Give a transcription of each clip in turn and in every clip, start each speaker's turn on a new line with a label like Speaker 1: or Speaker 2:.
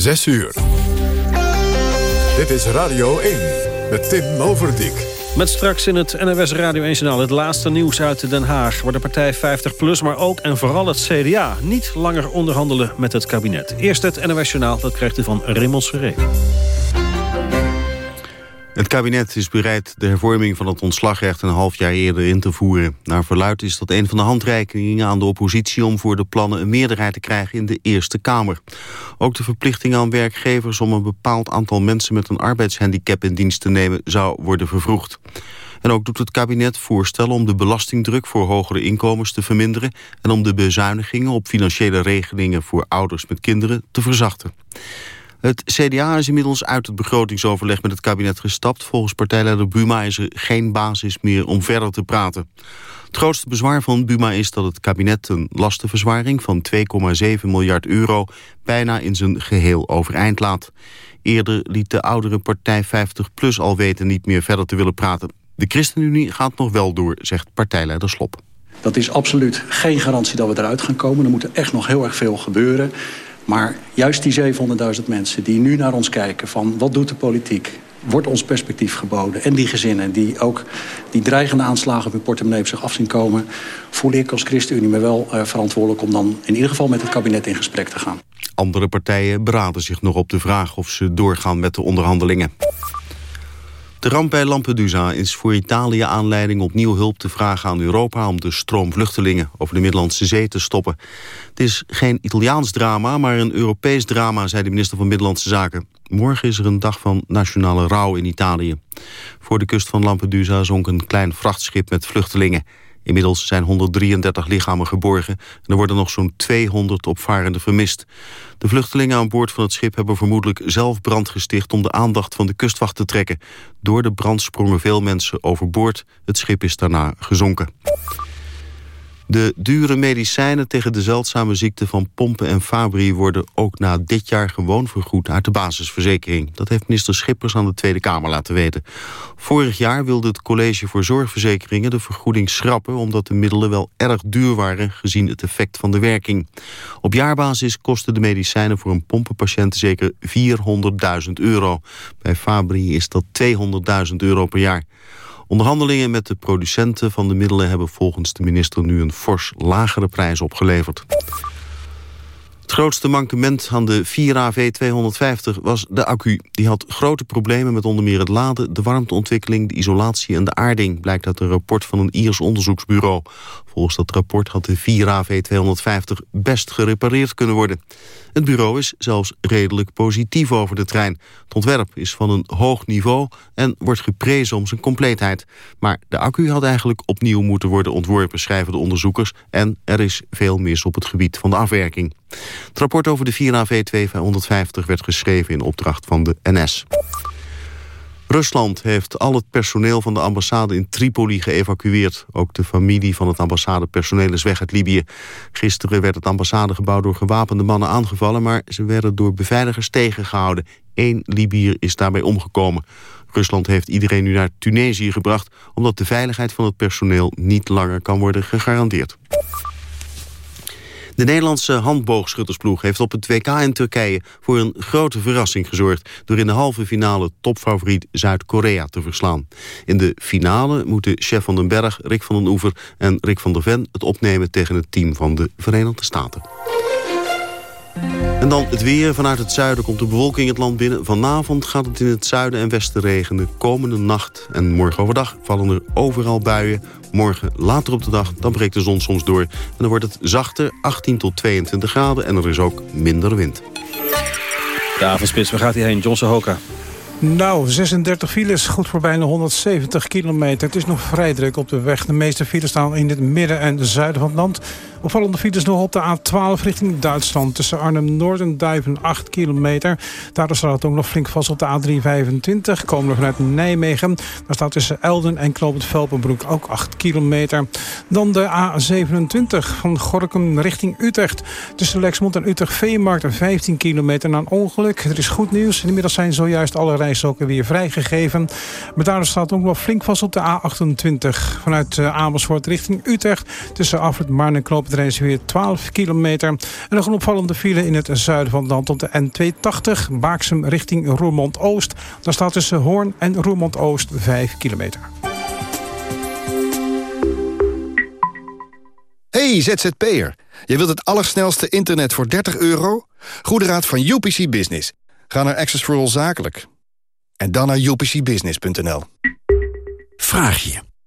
Speaker 1: 6 uur. Dit is Radio 1 met Tim Overdijk.
Speaker 2: Met straks in het NWS Radio 1 Journaal het laatste nieuws uit Den Haag... waar de partij 50PLUS, maar ook en vooral het CDA... niet langer onderhandelen met het kabinet. Eerst het NWS Journaal, dat krijgt u van Raymond Seré.
Speaker 3: Het kabinet is bereid de hervorming van het ontslagrecht een half jaar eerder in te voeren. Naar verluid is dat een van de handreikingen aan de oppositie om voor de plannen een meerderheid te krijgen in de Eerste Kamer. Ook de verplichting aan werkgevers om een bepaald aantal mensen met een arbeidshandicap in dienst te nemen zou worden vervroegd. En ook doet het kabinet voorstellen om de belastingdruk voor hogere inkomens te verminderen en om de bezuinigingen op financiële regelingen voor ouders met kinderen te verzachten. Het CDA is inmiddels uit het begrotingsoverleg met het kabinet gestapt. Volgens partijleider Buma is er geen basis meer om verder te praten. Het grootste bezwaar van Buma is dat het kabinet een lastenverzwaring van 2,7 miljard euro bijna in zijn geheel overeind laat. Eerder liet de oudere partij 50PLUS al weten niet meer verder te willen praten. De ChristenUnie gaat nog wel door, zegt partijleider Slop.
Speaker 4: Dat is absoluut geen garantie dat we eruit gaan komen. Er moet echt nog heel erg veel gebeuren. Maar juist die 700.000 mensen die nu naar ons kijken van wat doet de politiek? Wordt ons perspectief geboden? En die gezinnen die ook die dreigende aanslagen op hun portemonnee op zich af zien komen... voel ik als ChristenUnie me wel uh, verantwoordelijk om dan in ieder geval met het kabinet in gesprek te gaan.
Speaker 3: Andere partijen beraden zich nog op de vraag of ze doorgaan met de onderhandelingen. De ramp bij Lampedusa is voor Italië aanleiding opnieuw hulp te vragen aan Europa om de stroom vluchtelingen over de Middellandse Zee te stoppen. Het is geen Italiaans drama, maar een Europees drama, zei de minister van Middellandse Zaken. Morgen is er een dag van nationale rouw in Italië. Voor de kust van Lampedusa zonk een klein vrachtschip met vluchtelingen. Inmiddels zijn 133 lichamen geborgen en er worden nog zo'n 200 opvarenden vermist. De vluchtelingen aan boord van het schip hebben vermoedelijk zelf brand gesticht om de aandacht van de kustwacht te trekken. Door de brand sprongen veel mensen overboord. Het schip is daarna gezonken. De dure medicijnen tegen de zeldzame ziekte van Pompen en Fabri... worden ook na dit jaar gewoon vergoed uit de basisverzekering. Dat heeft minister Schippers aan de Tweede Kamer laten weten. Vorig jaar wilde het College voor Zorgverzekeringen de vergoeding schrappen... omdat de middelen wel erg duur waren gezien het effect van de werking. Op jaarbasis kosten de medicijnen voor een pompenpatiënt zeker 400.000 euro. Bij Fabri is dat 200.000 euro per jaar. Onderhandelingen met de producenten van de middelen hebben volgens de minister nu een fors lagere prijs opgeleverd. Het grootste mankement aan de 4AV250 was de accu. Die had grote problemen met onder meer het laden, de warmteontwikkeling, de isolatie en de aarding, blijkt uit een rapport van een Iers onderzoeksbureau. Volgens dat rapport had de 4AV250 best gerepareerd kunnen worden. Het bureau is zelfs redelijk positief over de trein. Het ontwerp is van een hoog niveau en wordt geprezen om zijn compleetheid. Maar de accu had eigenlijk opnieuw moeten worden ontworpen, schrijven de onderzoekers. En er is veel mis op het gebied van de afwerking. Het rapport over de 4AV250 werd geschreven in opdracht van de NS. Rusland heeft al het personeel van de ambassade in Tripoli geëvacueerd. Ook de familie van het ambassadepersoneel is weg uit Libië. Gisteren werd het ambassadegebouw door gewapende mannen aangevallen... maar ze werden door beveiligers tegengehouden. Eén Libiër is daarbij omgekomen. Rusland heeft iedereen nu naar Tunesië gebracht... omdat de veiligheid van het personeel niet langer kan worden gegarandeerd. De Nederlandse handboogschuttersploeg heeft op het WK in Turkije voor een grote verrassing gezorgd door in de halve finale topfavoriet Zuid-Korea te verslaan. In de finale moeten Chef van den Berg, Rick van den Oever en Rick van der Ven het opnemen tegen het team van de Verenigde Staten. En dan het weer. Vanuit het zuiden komt de bewolking het land binnen. Vanavond gaat het in het zuiden en westen regenen. Komende nacht en morgen overdag vallen er overal buien. Morgen later op de dag, dan breekt de zon soms door. En dan wordt het zachter, 18 tot 22 graden. En er is ook minder wind.
Speaker 2: De avondspits, waar gaat hij heen? Johnson Hoka.
Speaker 5: Nou, 36 files, goed voor bijna 170 kilometer. Het is nog vrij druk op de weg. De meeste files staan in het midden en zuiden van het land. Opvallende files nog op de A12 richting Duitsland. Tussen Arnhem-Noord en Duiven 8 kilometer. Daardoor staat het ook nog flink vast op de A325. Komen we vanuit Nijmegen. Daar staat tussen Elden en Knoopend Velpenbroek ook 8 kilometer. Dan de A27 van Gorkum richting Utrecht. Tussen Lexmond en Utrecht-Veemarkt 15 kilometer na een ongeluk. Er is goed nieuws. Inmiddels zijn zojuist alle rijstroken weer vrijgegeven. Maar daardoor staat ook nog flink vast op de A28. Vanuit eh, Amersfoort richting Utrecht. Tussen Afrit Marne en Knoopend er weer 12 kilometer. En nog een opvallende file in het zuiden van het land op de N280. Baaksem richting Roermond-Oost. Daar staat tussen Hoorn en Roermond-Oost 5 kilometer.
Speaker 6: Hey ZZP'er, je wilt het allersnelste internet voor 30 euro? Goede raad van UPC Business. Ga naar Access for All Zakelijk. En dan naar upcbusiness.nl.
Speaker 7: Vraag je.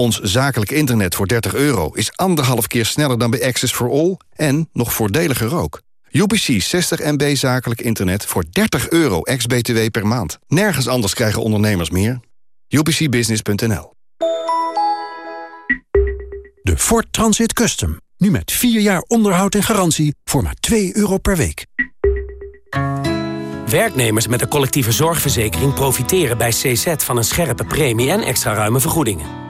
Speaker 6: Ons zakelijk internet voor 30 euro is anderhalf keer sneller dan bij Access for All... en nog voordeliger ook. UPC 60 MB zakelijk internet voor 30 euro ex-BTW per maand. Nergens anders krijgen ondernemers meer. UPCbusiness.nl
Speaker 7: De Ford Transit Custom. Nu met 4 jaar onderhoud en garantie voor maar 2 euro per week.
Speaker 8: Werknemers met een collectieve zorgverzekering profiteren bij CZ van een scherpe premie en extra ruime vergoedingen.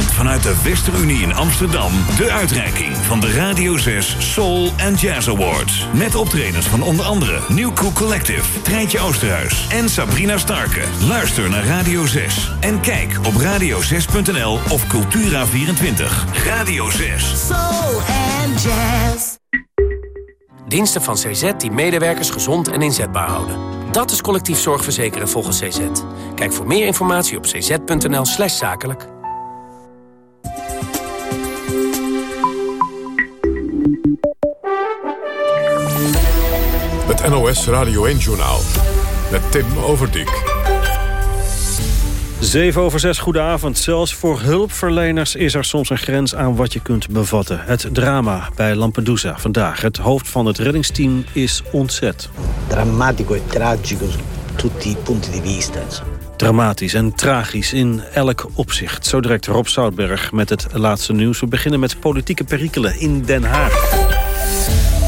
Speaker 9: vanuit de Westerunie in Amsterdam... de uitreiking van de Radio 6 Soul and Jazz Awards. Met optredens van onder andere New Cool Collective... Treintje Oosterhuis en Sabrina Starke. Luister naar Radio 6 en kijk op radio6.nl of Cultura24. Radio 6.
Speaker 8: Soul and Jazz. Diensten van CZ die medewerkers gezond en inzetbaar houden. Dat is collectief zorgverzekeren volgens CZ. Kijk voor meer informatie op cz.nl slash zakelijk.
Speaker 1: Het NOS Radio 1-journaal met Tim Overdijk.
Speaker 2: 7 over 6, goedenavond. Zelfs voor hulpverleners is er soms een grens aan wat je kunt bevatten. Het drama bij Lampedusa vandaag. Het hoofd van het reddingsteam is ontzet.
Speaker 10: Drammatico e tragico su tutti i punti di vista.
Speaker 2: Dramatisch en tragisch in elk opzicht. Zo direct Rob Zoutberg met het laatste nieuws. We beginnen met politieke perikelen in Den Haag.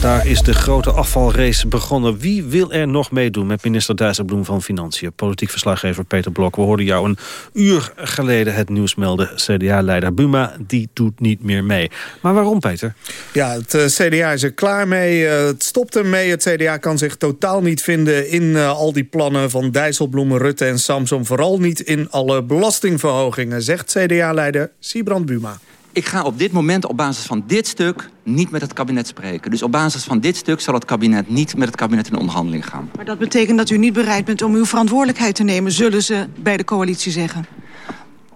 Speaker 2: Daar is de grote afvalrace begonnen. Wie wil er nog meedoen met minister Dijsselbloem van Financiën? Politiek verslaggever Peter Blok. We hoorden jou een uur geleden het nieuws melden. CDA-leider Buma, die doet niet meer mee. Maar waarom, Peter?
Speaker 11: Ja, het eh, CDA is er klaar mee. Uh, het stopt ermee. Het CDA kan zich totaal niet vinden in uh, al die plannen van Dijsselbloem, Rutte en Samson. Vooral niet in alle belastingverhogingen, zegt CDA-leider Sibrand Buma.
Speaker 12: Ik ga op dit moment op basis van dit stuk niet met het kabinet spreken. Dus op basis van dit stuk zal het kabinet niet met het kabinet in onderhandeling gaan.
Speaker 13: Maar dat betekent dat u niet bereid bent om uw verantwoordelijkheid te nemen... zullen ze bij de coalitie zeggen?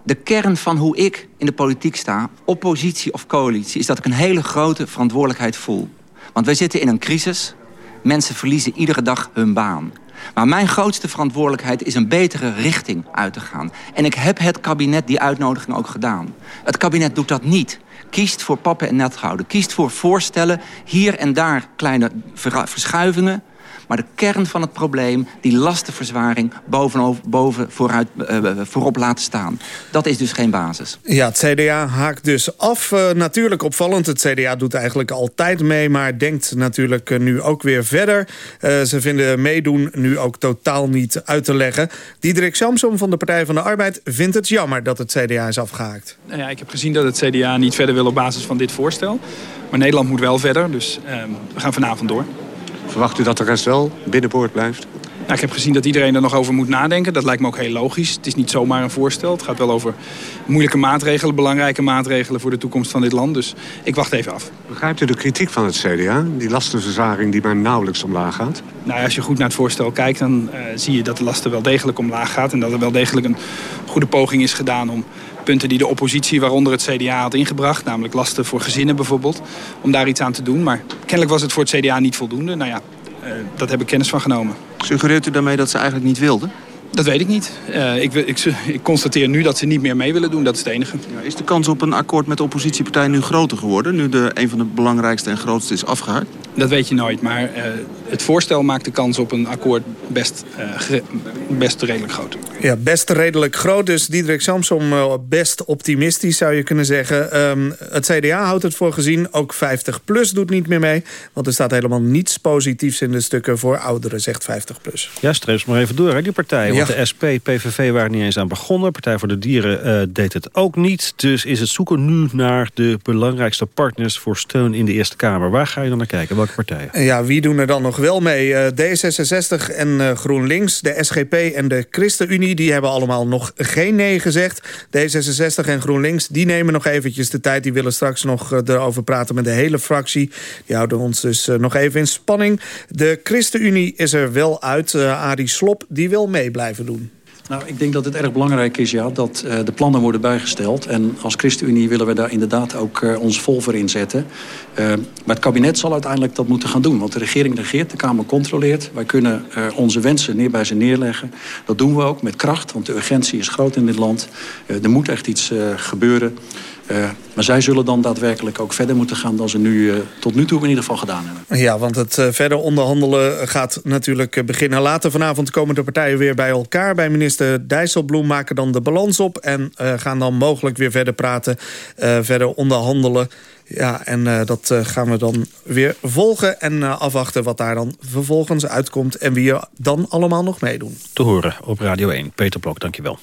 Speaker 12: De kern van hoe ik in de politiek sta, oppositie of coalitie... is dat ik een hele grote verantwoordelijkheid voel. Want wij zitten in een crisis. Mensen verliezen iedere dag hun baan. Maar mijn grootste verantwoordelijkheid is een betere richting uit te gaan. En ik heb het kabinet die uitnodiging ook gedaan. Het kabinet doet dat niet. Kiest voor pappen en net houden. Kiest voor voorstellen, hier en daar kleine verschuivingen... Maar de kern van het probleem, die lastenverzwaring bovenop, boven vooruit, uh, voorop laten staan. Dat is dus geen basis.
Speaker 11: Ja, het CDA haakt dus af. Uh, natuurlijk opvallend, het CDA doet eigenlijk altijd mee... maar denkt natuurlijk uh, nu ook weer verder. ze vinden meedoen nu ook totaal niet uit te leggen. Diederik Samsom van de Partij van de Arbeid vindt het jammer dat het CDA is afgehaakt.
Speaker 14: Nou ja, ik heb gezien dat het CDA niet verder wil op basis van dit voorstel. Maar Nederland moet wel verder, dus ehm, we gaan vanavond door.
Speaker 15: Verwacht u dat de rest wel binnenboord blijft?
Speaker 14: Nou, ik heb gezien dat iedereen er nog over moet nadenken. Dat lijkt me ook heel logisch. Het is niet zomaar een voorstel. Het gaat wel over moeilijke maatregelen, belangrijke maatregelen voor de toekomst van dit land. Dus ik wacht even af.
Speaker 15: Begrijpt u de kritiek van het CDA? Die lastenverzwaring die maar nauwelijks omlaag gaat?
Speaker 14: Nou, als je goed naar het voorstel kijkt, dan uh, zie je dat de lasten wel degelijk omlaag gaat. En dat er wel degelijk een goede poging is gedaan om punten die de oppositie, waaronder het CDA, had ingebracht. Namelijk lasten voor gezinnen bijvoorbeeld. Om daar iets aan te doen. Maar kennelijk was het voor het CDA niet voldoende. Nou ja, uh, dat heb ik kennis van genomen.
Speaker 16: Suggereert u daarmee dat ze eigenlijk niet wilden?
Speaker 14: Dat weet ik niet. Uh, ik, ik, ik, constateer nu dat ze niet meer mee willen doen. Dat is het enige.
Speaker 16: Ja, is de kans op een akkoord met de oppositiepartij nu groter geworden? Nu de, een van de belangrijkste en grootste is afgehaakt?
Speaker 14: Dat weet je nooit. Maar uh, het voorstel maakt de kans op een akkoord best, uh, best redelijk groot.
Speaker 11: Ja, best redelijk groot. Dus Diederik Samsom best optimistisch zou je kunnen zeggen. Um, het CDA houdt het voor gezien. Ook 50PLUS doet niet meer mee. Want er staat helemaal niets positiefs in de stukken voor ouderen, zegt 50PLUS.
Speaker 2: Ja, streef maar even door, hè, die partij. Want de SP, PVV waren niet eens aan begonnen. Partij voor de Dieren uh, deed het ook niet. Dus is het zoeken nu naar de belangrijkste partners... voor steun in de Eerste Kamer. Waar ga je dan naar kijken? Welke partijen?
Speaker 11: Ja, wie doen er dan nog wel mee? Uh, D66 en uh, GroenLinks, de SGP en de ChristenUnie... die hebben allemaal nog geen nee gezegd. D66 en GroenLinks, die nemen nog eventjes de tijd. Die willen straks nog erover praten met de hele fractie. Die houden ons dus nog even in spanning. De ChristenUnie is er wel uit. Arie Slop, die wil mee blijven doen.
Speaker 4: Nou, ik denk dat het erg belangrijk is ja, dat uh, de plannen worden bijgesteld. En als ChristenUnie willen we daar inderdaad ook uh, ons vol voor inzetten. Uh, maar het kabinet zal uiteindelijk dat moeten gaan doen. Want de regering regeert, de Kamer controleert. Wij kunnen onze wensen neer bij ze neerleggen. Dat doen we ook met kracht, want de urgentie is groot in dit land. er moet echt iets gebeuren. Uh, maar zij zullen dan daadwerkelijk ook verder moeten gaan... dan ze nu uh, tot nu toe in ieder geval gedaan hebben.
Speaker 11: Ja, want het uh, verder onderhandelen gaat natuurlijk beginnen. Later vanavond komen de partijen weer bij elkaar. Bij minister Dijsselbloem maken dan de balans op... en gaan dan mogelijk weer verder praten, verder onderhandelen... Ja, en uh, dat uh, gaan we dan weer volgen en uh, afwachten wat daar dan vervolgens uitkomt... en wie er dan allemaal nog meedoen.
Speaker 2: Te horen op Radio 1. Peter Blok, dankjewel.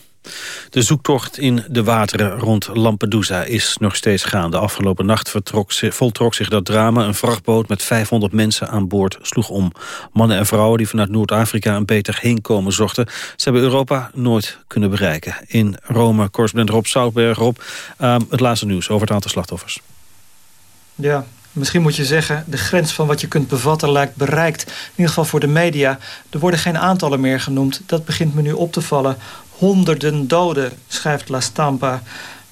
Speaker 2: De zoektocht in de wateren rond Lampedusa is nog steeds gaande. Afgelopen nacht vertrok, voltrok zich dat drama. Een vrachtboot met 500 mensen aan boord sloeg om. Mannen en vrouwen die vanuit Noord-Afrika een beter heenkomen zochten. Ze hebben Europa nooit kunnen bereiken. In Rome, correspondent Rob Soutberg. Rob, uh, het laatste nieuws over het aantal slachtoffers.
Speaker 17: Ja, Misschien moet je zeggen, de grens van wat je kunt bevatten lijkt bereikt. In ieder geval voor de media. Er worden geen aantallen meer genoemd. Dat begint me nu op te vallen. Honderden doden, schrijft La Stampa.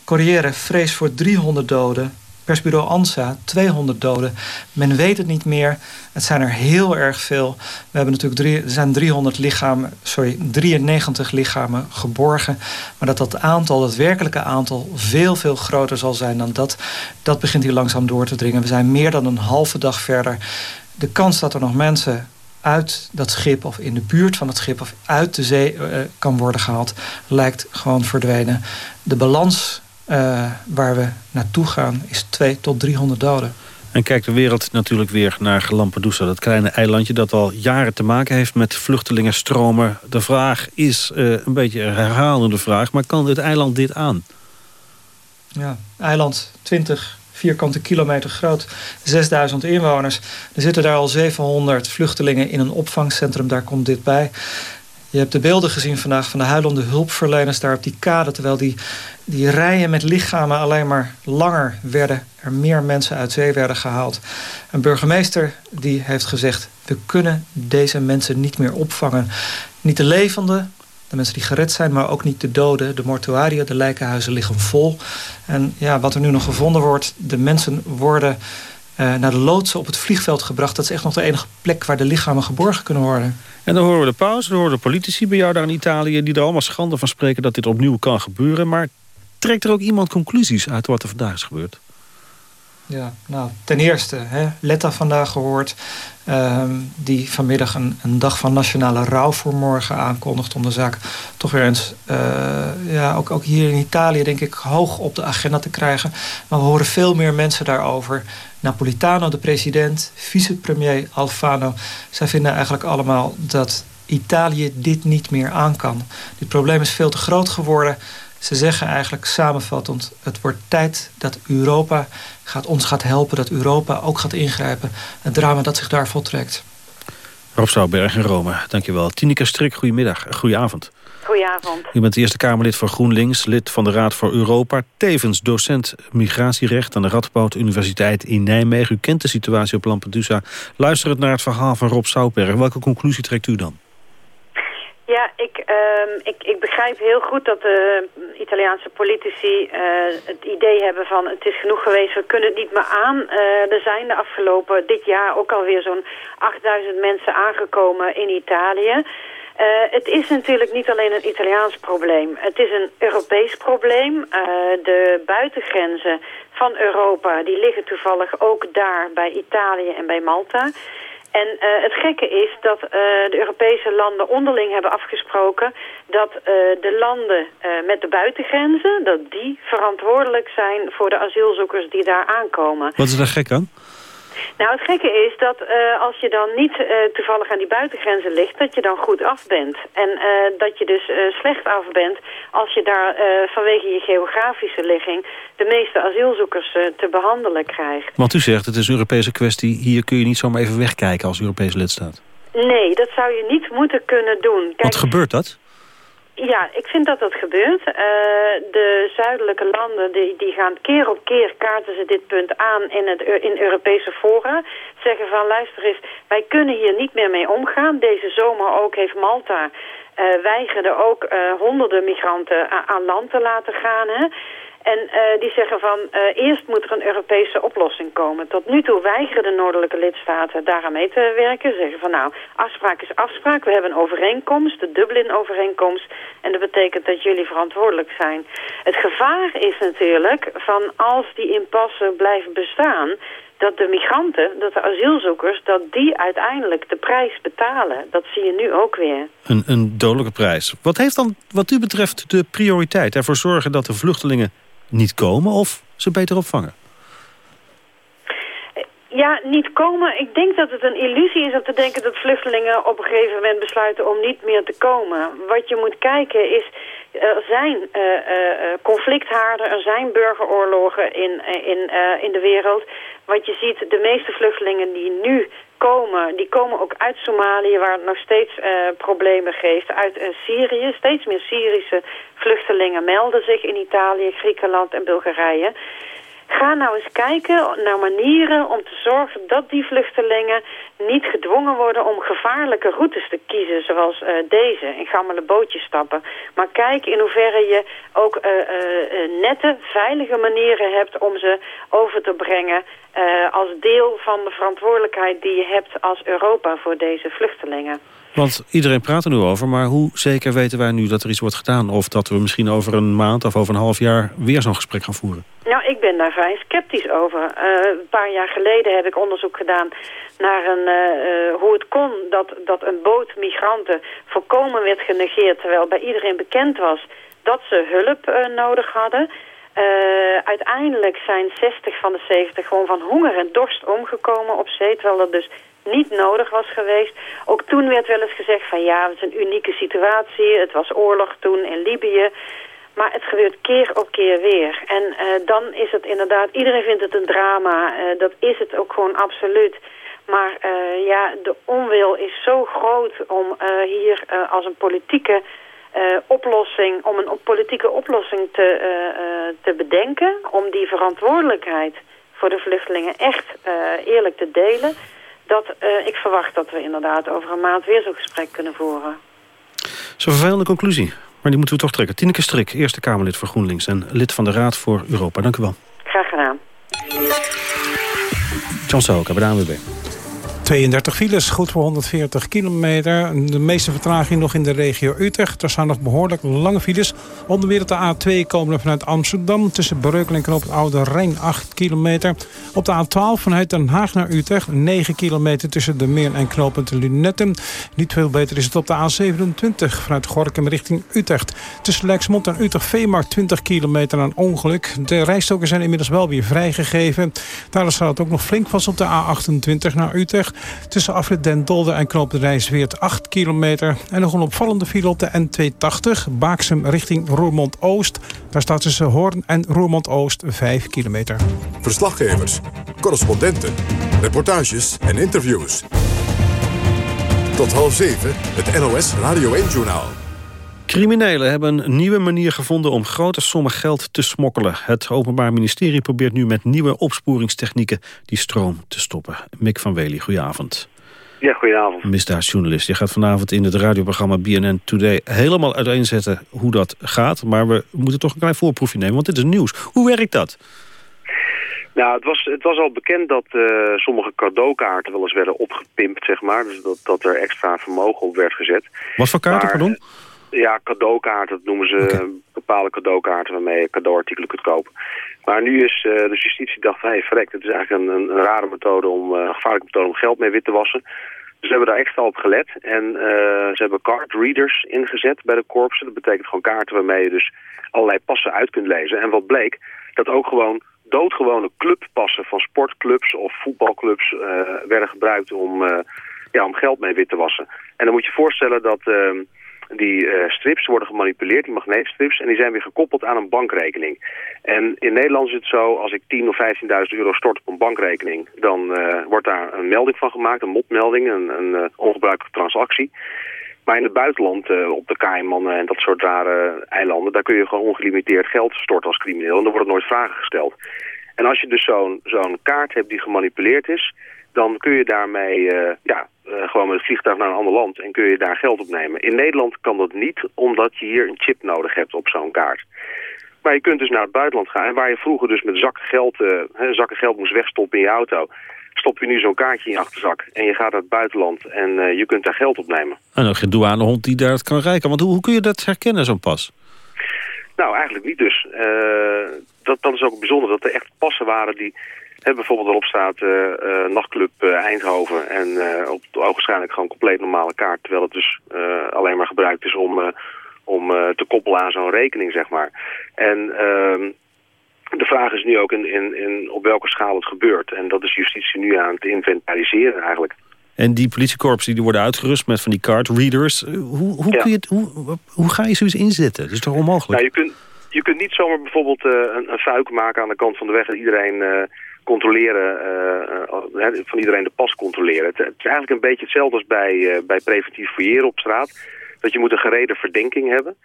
Speaker 17: Corriere vrees voor 300 doden. Persbureau ANSA, 200 doden. Men weet het niet meer. Het zijn er heel erg veel. We hebben natuurlijk er zijn 300 lichamen, sorry, 93 lichamen geborgen. Maar dat dat aantal, het werkelijke aantal, veel, veel groter zal zijn dan dat. Dat begint hier langzaam door te dringen. We zijn meer dan een halve dag verder. De kans dat er nog mensen uit dat schip of in de buurt van het schip of uit de zee uh, kan worden gehaald, lijkt gewoon verdwenen. De balans uh, waar we naartoe gaan is 2 tot 300 doden.
Speaker 2: En kijkt de wereld natuurlijk weer naar Lampedusa, dat kleine eilandje dat al jaren te maken heeft met vluchtelingenstromen. De vraag is uh, een beetje een herhalende vraag, maar kan het eiland dit aan?
Speaker 17: Ja, eiland 20 vierkante kilometer groot, 6000 inwoners. Er zitten daar al 700 vluchtelingen in een opvangcentrum, daar komt dit bij. Je hebt de beelden gezien vandaag van de huilende hulpverleners daar op die kade... terwijl die, die rijen met lichamen alleen maar langer werden. Er meer mensen uit zee werden gehaald. Een burgemeester die heeft gezegd... we kunnen deze mensen niet meer opvangen. Niet de levenden, de mensen die gered zijn, maar ook niet de doden. De mortuaria, de lijkenhuizen liggen vol. En ja, wat er nu nog gevonden wordt, de mensen worden uh, naar de loodsen op het vliegveld gebracht. Dat is echt nog de enige plek waar de lichamen geborgen kunnen worden.
Speaker 2: En dan horen we de pauze, dan horen de politici bij jou daar in Italië... die er allemaal schande van spreken dat dit opnieuw kan gebeuren. Maar trekt er ook iemand conclusies uit wat er vandaag is gebeurd?
Speaker 17: Ja, nou, ten eerste, hè, Letta vandaag gehoord... Um, die vanmiddag een, een, dag van nationale rouw voor morgen aankondigt... om de zaak toch weer eens, uh, ja, ook, ook hier in Italië denk ik... hoog op de agenda te krijgen. Maar we horen veel meer mensen daarover. Napolitano, de president, vicepremier Alfano... zij vinden eigenlijk allemaal dat Italië dit niet meer aan kan. Dit probleem is veel te groot geworden... Ze zeggen eigenlijk samenvattend... het wordt tijd dat Europa gaat, ons gaat helpen... dat Europa ook gaat ingrijpen. Het drama dat zich daar voltrekt.
Speaker 2: Rob Stouwberg in Rome, dankjewel. Tineke Strik, goedemiddag, goedenavond.
Speaker 18: Goedenavond.
Speaker 2: U bent de Eerste Kamerlid voor GroenLinks, lid van de Raad voor Europa... tevens docent migratierecht aan de Radboud Universiteit in Nijmegen. U kent de situatie op Lampedusa. Luisterend naar het verhaal van Rob Stouwberg. Welke conclusie trekt u dan?
Speaker 18: Ja, ik, uh, ik, ik begrijp heel goed dat de Italiaanse politici uh, het idee hebben van het is genoeg geweest, we kunnen het niet meer aan. Uh, er zijn de afgelopen dit jaar ook alweer zo'n 8000 mensen aangekomen in Italië. Uh, het is natuurlijk niet alleen een Italiaans probleem. Het is een Europees probleem. De buitengrenzen van Europa die liggen toevallig ook daar bij Italië en bij Malta. En uh, het gekke is dat uh, de Europese landen onderling hebben afgesproken... dat uh, de landen met de buitengrenzen, dat die verantwoordelijk zijn... voor de asielzoekers die daar aankomen.
Speaker 2: Wat is daar gek aan?
Speaker 18: Nou, het gekke is dat uh, als je dan niet uh, toevallig aan die buitengrenzen ligt... dat je dan goed af bent. En uh, dat je dus slecht af bent als je daar vanwege je geografische ligging... de meeste asielzoekers te behandelen krijgt.
Speaker 2: Want u zegt, het is een Europese kwestie. Hier kun je niet zomaar even wegkijken als Europese lidstaat.
Speaker 18: Nee, dat zou je niet moeten kunnen doen.
Speaker 2: Kijk, Wat gebeurt dat?
Speaker 18: Ja, ik vind dat dat gebeurt. Uh, de zuidelijke landen die, die gaan keer op keer kaarten ze dit punt aan in, het, in Europese fora. Zeggen van luister eens, wij kunnen hier niet meer mee omgaan. Deze zomer ook heeft Malta uh, weigerde ook uh, honderden migranten aan land te laten gaan. Hè? En uh, die zeggen van, uh, eerst moet er een Europese oplossing komen. Tot nu toe weigeren de noordelijke lidstaten daaraan mee te werken. Ze zeggen van nou, afspraak is afspraak. We hebben een overeenkomst, de Dublin-overeenkomst. En dat betekent dat jullie verantwoordelijk zijn. Het gevaar is natuurlijk van als die impasse blijven bestaan dat de migranten, dat de asielzoekers, dat die uiteindelijk de prijs betalen. Dat zie je nu ook weer.
Speaker 2: Een, een dodelijke prijs. Wat heeft dan wat u betreft de prioriteit? Ervoor zorgen dat de vluchtelingen niet komen of ze beter opvangen?
Speaker 18: Ja, niet komen. Ik denk dat het een illusie is om te denken dat vluchtelingen op een gegeven moment besluiten om niet meer te komen. Wat je moet kijken is, er zijn uh, conflicthaarden, er zijn burgeroorlogen in, in, in de wereld. Wat je ziet, de meeste vluchtelingen die nu komen, die komen ook uit Somalië, waar het nog steeds uh, problemen geeft. Uit uh, Syrië, steeds meer Syrische vluchtelingen melden zich in Italië, Griekenland en Bulgarije. Ga nou eens kijken naar manieren om te zorgen dat die vluchtelingen niet gedwongen worden om gevaarlijke routes te kiezen, zoals uh, deze, in gammele bootjes stappen. Maar kijk in hoeverre je ook uh, uh, nette, veilige manieren hebt om ze over te brengen als deel van de verantwoordelijkheid die je hebt als Europa voor deze vluchtelingen.
Speaker 2: Want iedereen praat er nu over, maar hoe zeker weten wij nu dat er iets wordt gedaan? Of dat we misschien over een maand of over een half jaar weer zo'n gesprek gaan voeren?
Speaker 18: Nou, ik ben daar vrij sceptisch over. Uh, een paar jaar geleden heb ik onderzoek gedaan naar een, uh, hoe het kon dat, dat een boot migranten volkomen werd genegeerd... terwijl bij iedereen bekend was dat ze hulp nodig hadden... Uh, uiteindelijk zijn 60 van de 70 gewoon van honger en dorst omgekomen op zee. Terwijl dat dus niet nodig was geweest. Ook toen werd wel eens gezegd van ja, het is een unieke situatie. Het was oorlog toen in Libië. Maar het gebeurt keer op keer weer. En uh, dan is het inderdaad, iedereen vindt het een drama. Uh, dat is het ook gewoon absoluut. Maar ja, de onwil is zo groot om hier als een politieke oplossing, om een politieke oplossing te, te bedenken. Om die verantwoordelijkheid voor de vluchtelingen echt eerlijk te delen dat ik verwacht dat we inderdaad over een maand weer zo'n gesprek kunnen voeren.
Speaker 2: Zo'n vervelende conclusie, maar die moeten we toch trekken. Tineke Strik, Eerste Kamerlid voor GroenLinks en lid van de Raad voor Europa. Dank u wel.
Speaker 18: Graag gedaan.
Speaker 2: John Souka, bij de ANWB.
Speaker 5: 32 files, goed voor 140 kilometer. De meeste vertraging nog in de regio Utrecht. Er staan nog behoorlijk lange files. Onder meer op de A2 komen vanuit Amsterdam. Tussen Breukel en Knoop het Oude Rijn 8 kilometer. Op de A12 vanuit Den Haag naar Utrecht. 9 kilometer tussen de Meer en Knopend Lunetten. Niet veel beter is het op de A27 vanuit Gorkum richting Utrecht. Tussen Lexmond en Utrecht Veemarkt 20 kilometer aan ongeluk. De rijstoken zijn inmiddels wel weer vrijgegeven. Daar staat het ook nog flink vast op de A28 naar Utrecht. Tussen afrit Den Dolde en Knoop de Rijsweert 8 kilometer. En nog een opvallende file op de N280. Baaksem richting Roermond-Oost. Daar staat tussen Hoorn en Roermond-Oost 5 kilometer.
Speaker 1: Verslaggevers, correspondenten, reportages en interviews. Tot half zeven het NOS Radio 1-journaal.
Speaker 2: Criminelen hebben een nieuwe manier gevonden om grote sommen geld te smokkelen. Het Openbaar Ministerie probeert nu met nieuwe opsporingstechnieken die stroom te stoppen. Mick van Wely, goedenavond.
Speaker 19: Ja, goedenavond.
Speaker 2: Misdaadjournalist. Je gaat vanavond in het radioprogramma BNN Today helemaal uiteenzetten hoe dat gaat. Maar we moeten toch een klein voorproefje nemen, want dit is nieuws. Hoe werkt dat?
Speaker 19: Nou, het was, het was al bekend dat uh, sommige cadeaukaarten wel eens werden opgepimpt, zeg maar. Dus dat, dat er extra vermogen op werd gezet.
Speaker 2: Wat voor kaarten, maar, pardon?
Speaker 19: Ja, cadeaukaarten, dat noemen ze bepaalde cadeaukaarten waarmee je cadeauartikelen kunt kopen. Maar nu is uh, de justitie dacht, hé, hey, het is eigenlijk een, een, rare methode om, uh, een gevaarlijke methode om geld mee wit te wassen. Dus ze hebben daar extra op gelet en uh, ze hebben card readers ingezet bij de korpsen. Dat betekent gewoon kaarten waarmee je dus allerlei passen uit kunt lezen. En wat bleek, dat ook gewoon doodgewone clubpassen van sportclubs of voetbalclubs werden gebruikt om, ja, om geld mee wit te wassen. En dan moet je voorstellen dat ehm, die uh, strips worden gemanipuleerd, die magneetstrips, en die zijn weer gekoppeld aan een bankrekening. En in Nederland is het zo, als ik 10.000 of 15.000 euro stort op een bankrekening, dan uh, wordt daar een melding van gemaakt, een mopmelding, een, een uh, ongebruikelijke transactie. Maar in het buitenland, op de Caymannen en dat soort rare eilanden, daar kun je gewoon ongelimiteerd geld storten als crimineel en er worden nooit vragen gesteld. En als je dus zo'n zo'n kaart hebt die gemanipuleerd is, dan kun je daarmee uh, ja, uh, gewoon met het vliegtuig naar een ander land en kun je daar geld opnemen. In Nederland kan dat niet, omdat je hier een chip nodig hebt op zo'n kaart. Maar je kunt dus naar het buitenland gaan. En waar je vroeger dus met zakken geld, uh, zakken geld moest wegstoppen in je auto... stop je nu zo'n kaartje in je achterzak en je gaat naar het buitenland en je kunt daar geld opnemen.
Speaker 2: En nog geen douanehond die daar kan rijken. Want hoe, hoe kun je dat herkennen, zo'n pas?
Speaker 19: Nou, eigenlijk niet dus. dat, dat is ook bijzonder, dat er echt passen waren die Bijvoorbeeld erop staat uh, nachtclub uh, Eindhoven en op het waarschijnlijk gewoon compleet normale kaart. Terwijl het dus alleen maar gebruikt is om, om te koppelen aan zo'n rekening, zeg maar. En ehm, de vraag is nu ook in, in, in op welke schaal het gebeurt. En dat is justitie nu aan het inventariseren eigenlijk.
Speaker 2: En die politiekorps die worden uitgerust met van die card readers. Hoe, hoe, kun je het, hoe, hoe ga je zoiets inzetten? Dat is toch onmogelijk?
Speaker 19: Nou, je, kunt, je kunt niet zomaar bijvoorbeeld een, een fuik maken aan de kant van de weg... en iedereen controleren, uh, van iedereen de pas controleren. Het, is eigenlijk een beetje hetzelfde als bij, uh, bij preventief fouilleren op straat. Dat je moet een gereden verdenking hebben.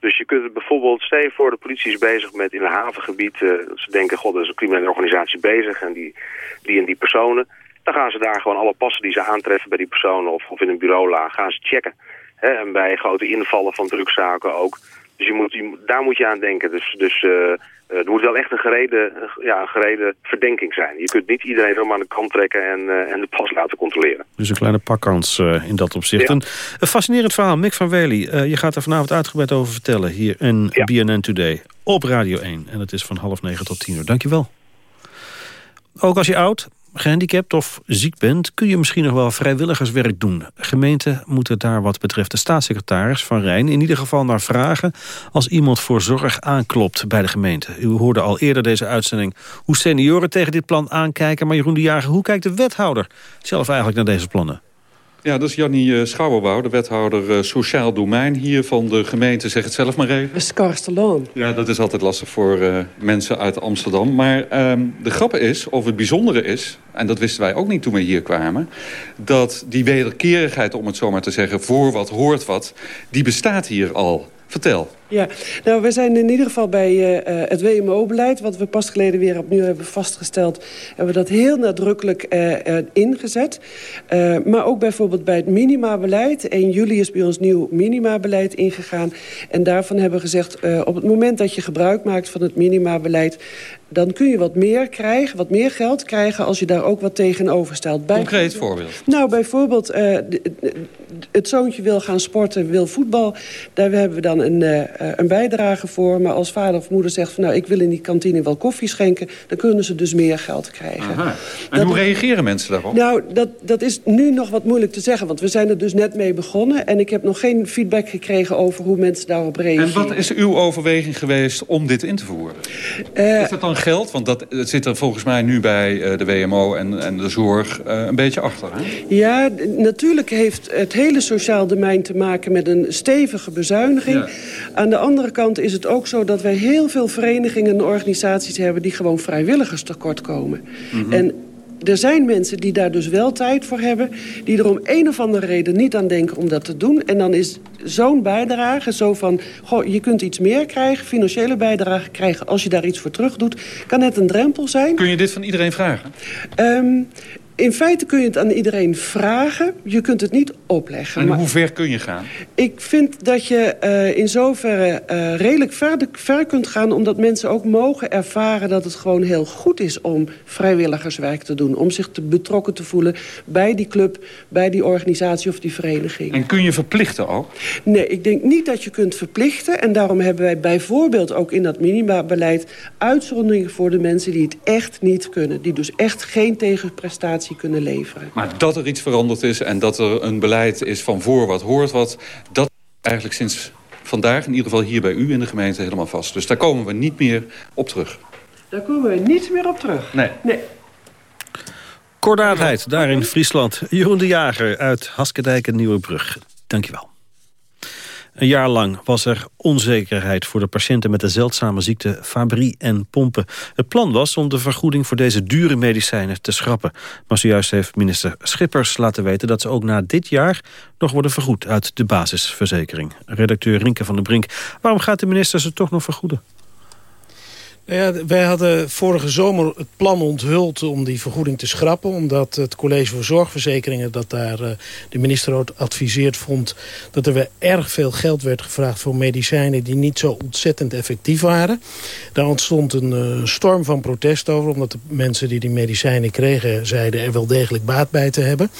Speaker 19: Dus je kunt het bijvoorbeeld, stel voor de politie is bezig met in een havengebied, ze denken, god, er is een criminele organisatie bezig en die, die en die personen. Dan gaan ze daar gewoon alle passen die ze aantreffen bij die personen of, of in een bureaulaag, gaan ze checken. En bij grote invallen van drugszaken ook. Dus je moet, daar moet je aan denken. Dus, dus uh, er moet wel echt een gereden, ja, een gereden verdenking zijn. Je kunt niet iedereen helemaal aan de kant trekken en, uh, en de pas laten controleren.
Speaker 2: Dus een kleine pakkans uh, in dat opzicht. Ja. Een, een, fascinerend verhaal. Mick van Wely, je gaat er vanavond uitgebreid over vertellen... hier in ja. BNN Today op Radio 1. En het is van half negen tot tien uur. Dankjewel. Ook als je oud, gehandicapt of ziek bent... kun je misschien nog wel vrijwilligerswerk doen. Gemeenten moeten daar wat betreft de staatssecretaris van Rijn... in ieder geval naar vragen als iemand voor zorg aanklopt bij de gemeente. U hoorde al eerder deze uitzending hoe senioren tegen dit plan aankijken. Maar Jeroen de Jager, hoe kijkt de wethouder zelf eigenlijk naar deze plannen?
Speaker 20: Ja, dat is Jannie uh, Schouwerbouw, de wethouder uh, Sociaal Domein hier van de gemeente. Zeg het zelf maar even.
Speaker 21: Skarsteloon.
Speaker 20: Ja, dat is altijd lastig voor uh, mensen uit Amsterdam. Maar ehm, de grap is, of het bijzondere is... en dat wisten wij ook niet toen we hier kwamen... dat die wederkerigheid, om het zo maar te zeggen... voor wat hoort wat, die bestaat hier al. Vertel.
Speaker 21: Ja, nou, we zijn in ieder geval bij uh, het WMO-beleid... wat we pas geleden weer opnieuw hebben vastgesteld... hebben we dat heel nadrukkelijk uh, uh, ingezet. maar ook bijvoorbeeld bij het minimabeleid. 1 juli is bij ons nieuw minimabeleid ingegaan. En daarvan hebben we gezegd... op het moment dat je gebruik maakt van het minimabeleid... dan kun je wat meer krijgen, wat meer geld krijgen... als je daar ook wat tegenover stelt.
Speaker 20: Concreet voorbeeld?
Speaker 21: Nou, bijvoorbeeld het zoontje wil gaan sporten, wil voetbal. Daar hebben we dan een een bijdrage voor. Maar als vader of moeder zegt van nou ik wil in die kantine wel koffie schenken. Dan kunnen ze dus meer geld krijgen.
Speaker 20: Aha. En dat, hoe reageren mensen daarop?
Speaker 21: Nou dat, dat is nu nog wat moeilijk te zeggen. Want we zijn er dus net mee begonnen. En ik heb nog geen feedback gekregen over hoe mensen daarop reageren.
Speaker 20: En wat is uw overweging geweest om dit in te voeren? Uh, is dat dan geld? Want dat, zit er volgens mij nu bij uh, de WMO en, en de zorg uh, een beetje achter. Hè?
Speaker 21: Ja, natuurlijk heeft het hele sociaal domein te maken met een stevige bezuiniging. Ja. Aan de andere kant is het ook zo dat wij heel veel verenigingen en organisaties hebben... die gewoon vrijwilligers tekort komen. Mm -hmm. En er zijn mensen die daar dus wel tijd voor hebben... die er om een of andere reden niet aan denken om dat te doen. En dan is zo'n bijdrage, zo van... Goh, je kunt iets meer krijgen, financiële bijdrage krijgen... als je daar iets voor terug doet, kan het een drempel zijn.
Speaker 20: Kun je dit van iedereen vragen?
Speaker 21: Um, In feite kun je het aan iedereen vragen. Je kunt het niet opleggen.
Speaker 20: En
Speaker 21: Maar
Speaker 20: hoe ver kun je gaan?
Speaker 21: ik vind dat je eh, in zoverre eh, redelijk ver, ver kunt gaan... omdat mensen ook mogen ervaren dat het gewoon heel goed is... om vrijwilligerswerk te doen. Om zich te betrokken te voelen bij die club, bij die organisatie of die vereniging.
Speaker 20: En kun je verplichten ook?
Speaker 21: Nee, ik denk niet dat je kunt verplichten. En daarom hebben wij bijvoorbeeld ook in dat minimabeleid... uitzonderingen voor de mensen die het echt niet kunnen. Die dus echt geen tegenprestatie kunnen leveren.
Speaker 20: Maar dat er iets veranderd is en dat er een beleid is van voor wat hoort wat... dat eigenlijk sinds vandaag, in ieder geval hier bij u in de gemeente, helemaal vast. Dus daar komen we niet meer op terug.
Speaker 21: Daar komen we niet meer op terug.
Speaker 20: Nee.
Speaker 21: Nee.
Speaker 2: Kordaatheid, daar in Friesland. Jeroen de Jager uit Haskedijk en Nieuwebrug. Dankjewel. Een jaar lang was er onzekerheid voor de patiënten met de zeldzame ziekte Fabry en Pompen. Het plan was om de vergoeding voor deze dure medicijnen te schrappen. Maar zojuist heeft minister Schippers laten weten dat ze ook na dit jaar nog worden vergoed uit de basisverzekering. Redacteur Rinke van der Brink, waarom gaat de minister ze toch nog vergoeden?
Speaker 22: Nou wij hadden vorige zomer het plan onthuld om die vergoeding te schrappen. Omdat het College voor Zorgverzekeringen dat daar uh, de minister adviseert vond... dat er weer erg veel geld werd gevraagd voor medicijnen die niet zo ontzettend effectief waren. Daar ontstond een uh, storm van protest over. Omdat de mensen die die medicijnen kregen zeiden er wel degelijk baat bij te hebben.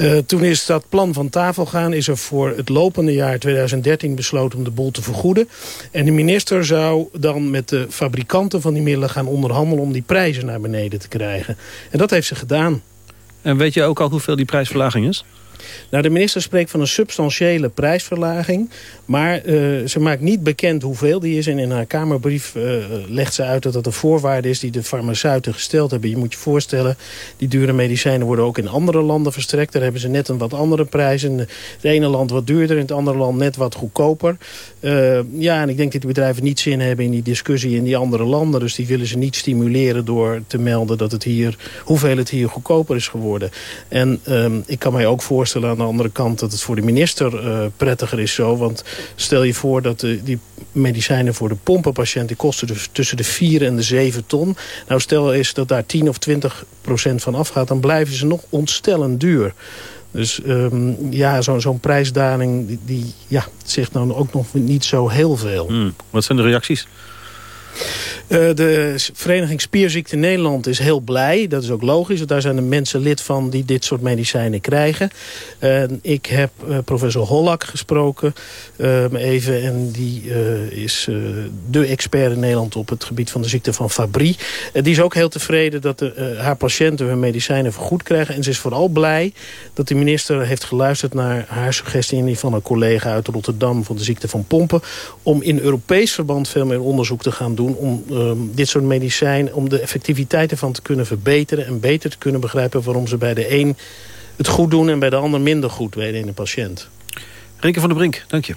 Speaker 22: Uh, toen is dat plan van tafel gaan. Is er voor het lopende jaar 2013 besloten om de boel te vergoeden. En de minister zou dan met de fabrikanten van die middelen gaan onderhandelen... om die prijzen naar beneden te krijgen. En dat heeft ze gedaan.
Speaker 2: En weet je ook al hoeveel die prijsverlaging is?
Speaker 22: Nou, de minister spreekt van een substantiële prijsverlaging. Maar uh, ze maakt niet bekend hoeveel die is. En in haar Kamerbrief uh, legt ze uit dat dat een voorwaarde is... die de farmaceuten gesteld hebben. Je moet je voorstellen, die dure medicijnen worden ook in andere landen verstrekt. Daar hebben ze net een wat andere prijs. In het ene land wat duurder, in het andere land net wat goedkoper. Uh, ja, en ik denk dat die bedrijven niet zin hebben in die discussie in die andere landen. Dus die willen ze niet stimuleren door te melden dat het hier, hoeveel het hier goedkoper is geworden. En um, ik kan mij ook voorstellen aan de andere kant dat het voor de minister uh, prettiger is zo. Want stel je voor dat de, die medicijnen voor de pompenpatiënten kosten dus tussen de 4 en de 7 ton. Nou stel eens dat daar 10 of 20 procent van afgaat, dan blijven ze nog ontstellend duur. Dus um, ja, zo'n zo prijsdaling, die, die, ja, zegt nou ook nog niet zo heel veel.
Speaker 2: Hmm. Wat zijn de reacties?
Speaker 22: Uh, de Vereniging Spierziekte Nederland is heel blij. Dat is ook logisch, daar zijn de mensen lid van die dit soort medicijnen krijgen. Uh, ik heb uh, professor Hollak gesproken even. En die is de expert in Nederland op het gebied van de ziekte van Fabry. die is ook heel tevreden dat de, haar patiënten hun medicijnen vergoed krijgen. En ze is vooral blij dat de minister heeft geluisterd naar haar suggestie... en die van een collega uit Rotterdam van de ziekte van Pompen... om in Europees verband veel meer onderzoek te gaan doen... om um, dit soort medicijn, om de effectiviteit ervan te kunnen verbeteren... en beter te kunnen begrijpen waarom ze bij de een het goed doen... en bij de ander minder goed weten in de patiënt.
Speaker 2: Renke van der Brink, dank je.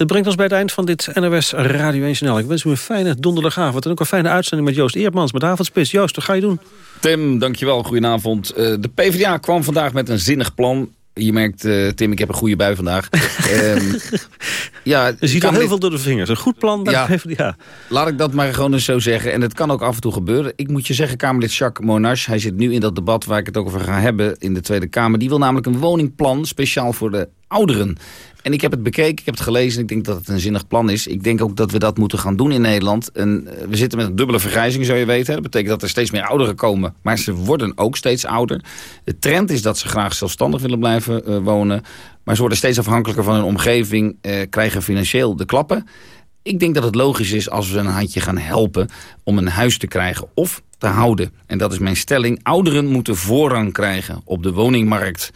Speaker 2: Het brengt ons bij het eind van dit NOS Radio 1 Journaal. Ik wens u een fijne donderdagavond en ook een fijne uitzending met Joost Eerdmans met Avondspits. Joost, wat ga je doen?
Speaker 23: Tim, dankjewel. Goedenavond. Uh, de PvdA kwam vandaag met een zinnig plan. Je merkt, uh, Tim, ik heb een goede bui vandaag. um,
Speaker 2: ja, je ziet al heel dit... veel door de vingers. Een goed plan bij
Speaker 23: ja. Laat ik dat maar gewoon eens zo zeggen. En het kan ook af en toe gebeuren. Ik moet je zeggen, Kamerlid Jacques Monash... hij zit nu in dat debat waar ik het ook over ga hebben in de Tweede Kamer. Die wil namelijk een woningplan speciaal voor de ouderen. En ik heb het bekeken, ik heb het gelezen. Ik denk dat het een zinnig plan is. Ik denk ook dat we dat moeten gaan doen in Nederland. En we zitten met een dubbele vergrijzing, zou je weten. Dat betekent dat er steeds meer ouderen komen. Maar ze worden ook steeds ouder. De trend is dat ze graag zelfstandig willen blijven uh, wonen. Maar ze worden steeds afhankelijker van hun omgeving. Uh, krijgen financieel de klappen. Ik denk dat het logisch is als we een handje gaan helpen... om een huis te krijgen of te houden. En dat is mijn stelling. Ouderen moeten voorrang krijgen op de woningmarkt...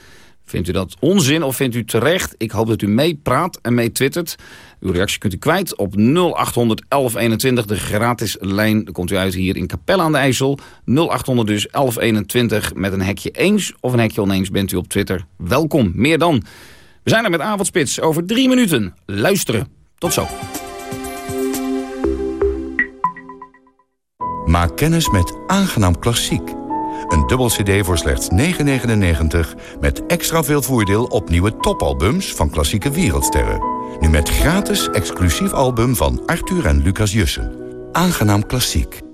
Speaker 23: Vindt u dat onzin of vindt u terecht? Ik hoop dat u meepraat en mee twittert. Uw reactie kunt u kwijt op 0800 1121, de gratis lijn. Dan komt u uit hier in Capelle aan de IJssel. 0800 dus 1121 met een hekje eens of een hekje oneens bent u op Twitter. Welkom, meer dan. We zijn er met Avondspits over drie minuten. Luisteren. Tot zo.
Speaker 24: Maak kennis met Aangenaam Klassiek. Een dubbel cd voor slechts 9,99 met extra veel voordeel op nieuwe topalbums van klassieke wereldsterren. Nu met gratis exclusief album van Arthur en Lucas Jussen. Aangenaam Klassiek.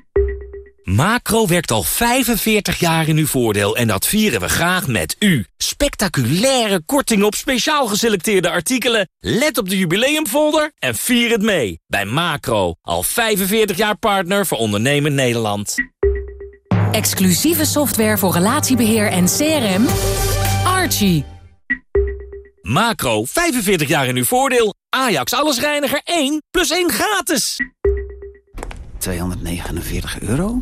Speaker 1: Macro werkt al 45 jaar in uw voordeel en dat vieren we graag met u. Spectaculaire korting op speciaal geselecteerde artikelen. Let op de jubileumfolder en vier het mee. Bij Macro, al 45 jaar partner voor ondernemend Nederland.
Speaker 25: Exclusieve software voor relatiebeheer en CRM. Archie.
Speaker 1: Macro, 45 jaar in uw voordeel. Ajax allesreiniger 1 plus 1 gratis.
Speaker 26: 249 euro?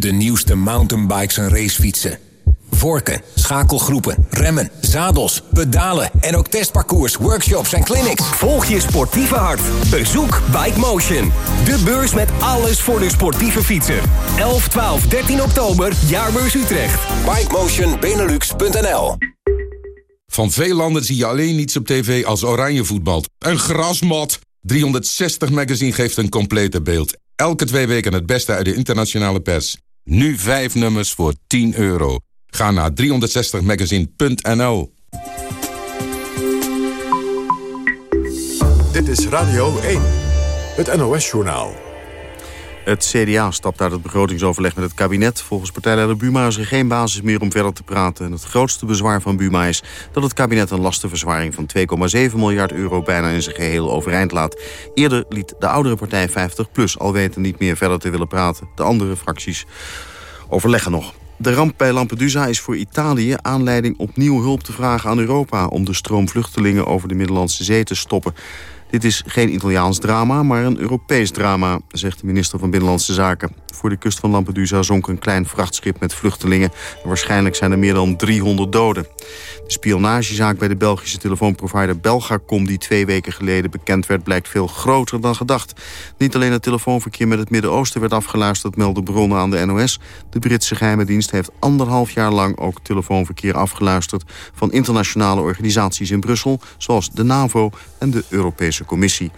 Speaker 27: De nieuwste mountainbikes en racefietsen. Vorken, schakelgroepen, remmen, zadels, pedalen en ook testparcours, workshops en clinics.
Speaker 28: Volg je sportieve hart. Bezoek Bike Motion. De beurs met alles voor de sportieve fietser. 11, 12, 13 oktober, Jaarbeurs Utrecht.
Speaker 27: BikeMotionBenelux.nl
Speaker 29: Van veel landen zie je alleen niets op tv als oranje voetbalt. Een grasmat. 360 Magazine geeft een complete beeld. Elke twee weken het beste uit de internationale pers. Nu vijf nummers voor 10 euro. Ga naar 360magazine.nl
Speaker 30: Dit is Radio 1, het NOS-journaal.
Speaker 3: Het CDA stapt uit het begrotingsoverleg met het kabinet. Volgens partijleider Buma is er geen basis meer om verder te praten. En het grootste bezwaar van Buma is dat het kabinet een lastenverzwaring van 2,7 miljard euro bijna in zijn geheel overeind laat. Eerder liet de oudere partij 50PLUS al weten niet meer verder te willen praten. De andere fracties overleggen nog. De ramp bij Lampedusa is voor Italië aanleiding opnieuw hulp te vragen aan Europa... om de stroom vluchtelingen over de Middellandse Zee te stoppen. Dit is geen Italiaans drama, maar een Europees drama, zegt de minister van Binnenlandse Zaken. Voor de kust van Lampedusa zonk een klein vrachtschip met vluchtelingen. En waarschijnlijk zijn er meer dan 300 doden. De spionagezaak bij de Belgische telefoonprovider Belgacom... die twee weken geleden bekend werd, blijkt veel groter dan gedacht. Niet alleen het telefoonverkeer met het Midden-Oosten werd afgeluisterd... melden bronnen aan de NOS. De Britse geheime dienst heeft anderhalf jaar lang ook telefoonverkeer afgeluisterd... van internationale organisaties in Brussel... zoals de NAVO en de Europese Commissie.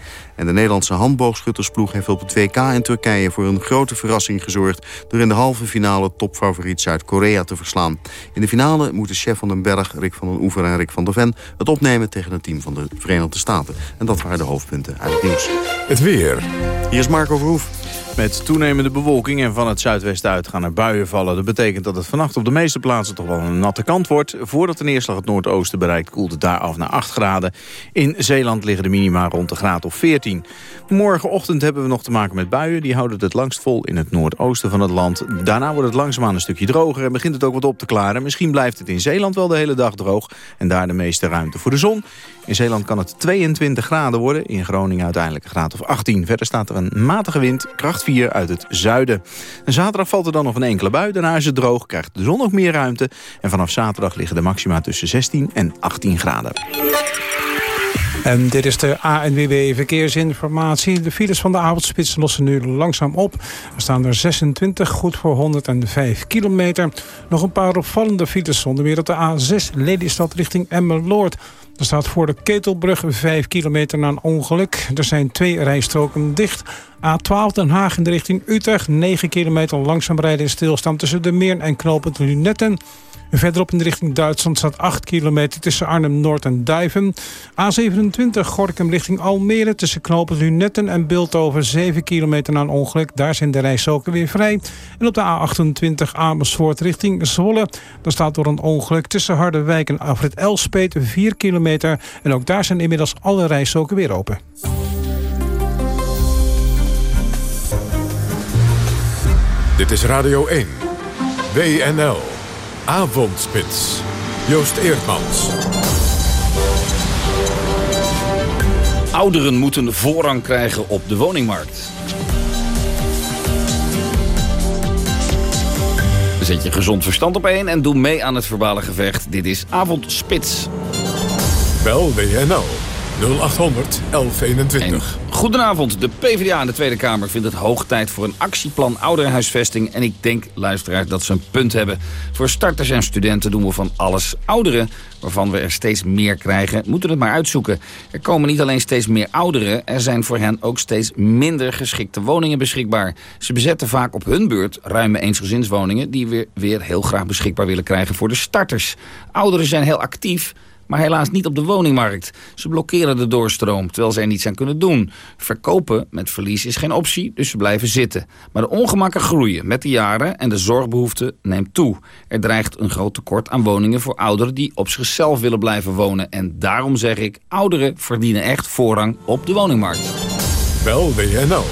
Speaker 3: En de Nederlandse handboogschuttersploeg heeft op het WK in Turkije... voor een grote verrassing gezorgd... door in de halve finale topfavoriet Zuid-Korea te verslaan. In de finale moeten chef van den Berg, Rick van den Oever en Rick van der Ven... het opnemen tegen het team van de Verenigde Staten. En dat waren de hoofdpunten uit het nieuws.
Speaker 30: Het weer.
Speaker 3: Hier is Marco Verhoef.
Speaker 31: Met toenemende bewolking en van het zuidwesten uit gaan er buien vallen. Dat betekent dat het vannacht op de meeste plaatsen toch wel een natte kant wordt. Voordat de neerslag het noordoosten bereikt koelt het daar af naar 8 graden. In Zeeland liggen de minima rond de graad of 14. Morgenochtend hebben we nog te maken met buien. Die houden het langst vol in het noordoosten van het land. Daarna wordt het langzaamaan een stukje droger en begint het ook wat op te klaren. Misschien blijft het in Zeeland wel de hele dag droog. En daar de meeste ruimte voor de zon. In Zeeland kan het 22 graden worden. In Groningen uiteindelijk een graad of 18. Verder staat er een matige wind, kracht 4 uit het zuiden. En zaterdag valt er dan nog een enkele bui. Daarna is het droog, krijgt de zon ook meer ruimte. En vanaf zaterdag liggen de maxima tussen 16 en 18 graden.
Speaker 5: En dit is de ANWB Verkeersinformatie. De files van de avondspits lossen nu langzaam op. Er staan er 26, goed voor 105 kilometer. Nog een paar opvallende files, zonder meer op de A6 Lelystad richting Emmeloord. Er staat voor de Ketelbrug 5 kilometer na een ongeluk. Er zijn twee rijstroken dicht. A12 Den Haag in de richting Utrecht. 9 kilometer langzaam rijden in stilstand tussen de Meer en knooppunt Lunetten. Verderop in de richting Duitsland staat 8 kilometer tussen Arnhem-Noord en Duiven. A27 Gorkum richting Almere tussen knopen Lunetten en Bilthoven 7 kilometer na een ongeluk. Daar zijn de rijstroken weer vrij. En op de A28 Amersfoort richting Zwolle. Daar staat door een ongeluk tussen Harderwijk en Afrit Elspet 4 kilometer. En ook daar zijn inmiddels alle rijstroken weer open.
Speaker 30: Dit is Radio 1. WNL. Avondspits. Joost Eerdmans.
Speaker 23: Ouderen moeten voorrang krijgen op de woningmarkt. Zet je gezond verstand op één en doe mee aan het verbale gevecht. Dit is Avondspits.
Speaker 1: Bel WNL 0800 1121.
Speaker 23: Goedenavond. De PvdA in de Tweede Kamer vindt het hoog tijd voor een actieplan ouderenhuisvesting. En ik denk, luisteraars, dat ze een punt hebben. Voor starters en studenten doen we van alles. Ouderen, waarvan we er steeds meer krijgen, moeten het maar uitzoeken. Er komen niet alleen steeds meer ouderen, er zijn voor hen ook steeds minder geschikte woningen beschikbaar. Ze bezetten vaak op hun beurt ruime eensgezinswoningen... die we weer heel graag beschikbaar willen krijgen voor de starters. Ouderen zijn heel actief maar helaas niet op de woningmarkt. Ze blokkeren de doorstroom, terwijl ze er niets aan kunnen doen. Verkopen met verlies is geen optie, dus ze blijven zitten. Maar de ongemakken groeien met de jaren en de zorgbehoefte neemt toe. Er dreigt een groot tekort aan woningen voor ouderen die op zichzelf willen blijven wonen. En daarom zeg ik, ouderen verdienen echt voorrang op de woningmarkt.
Speaker 1: Bel WNL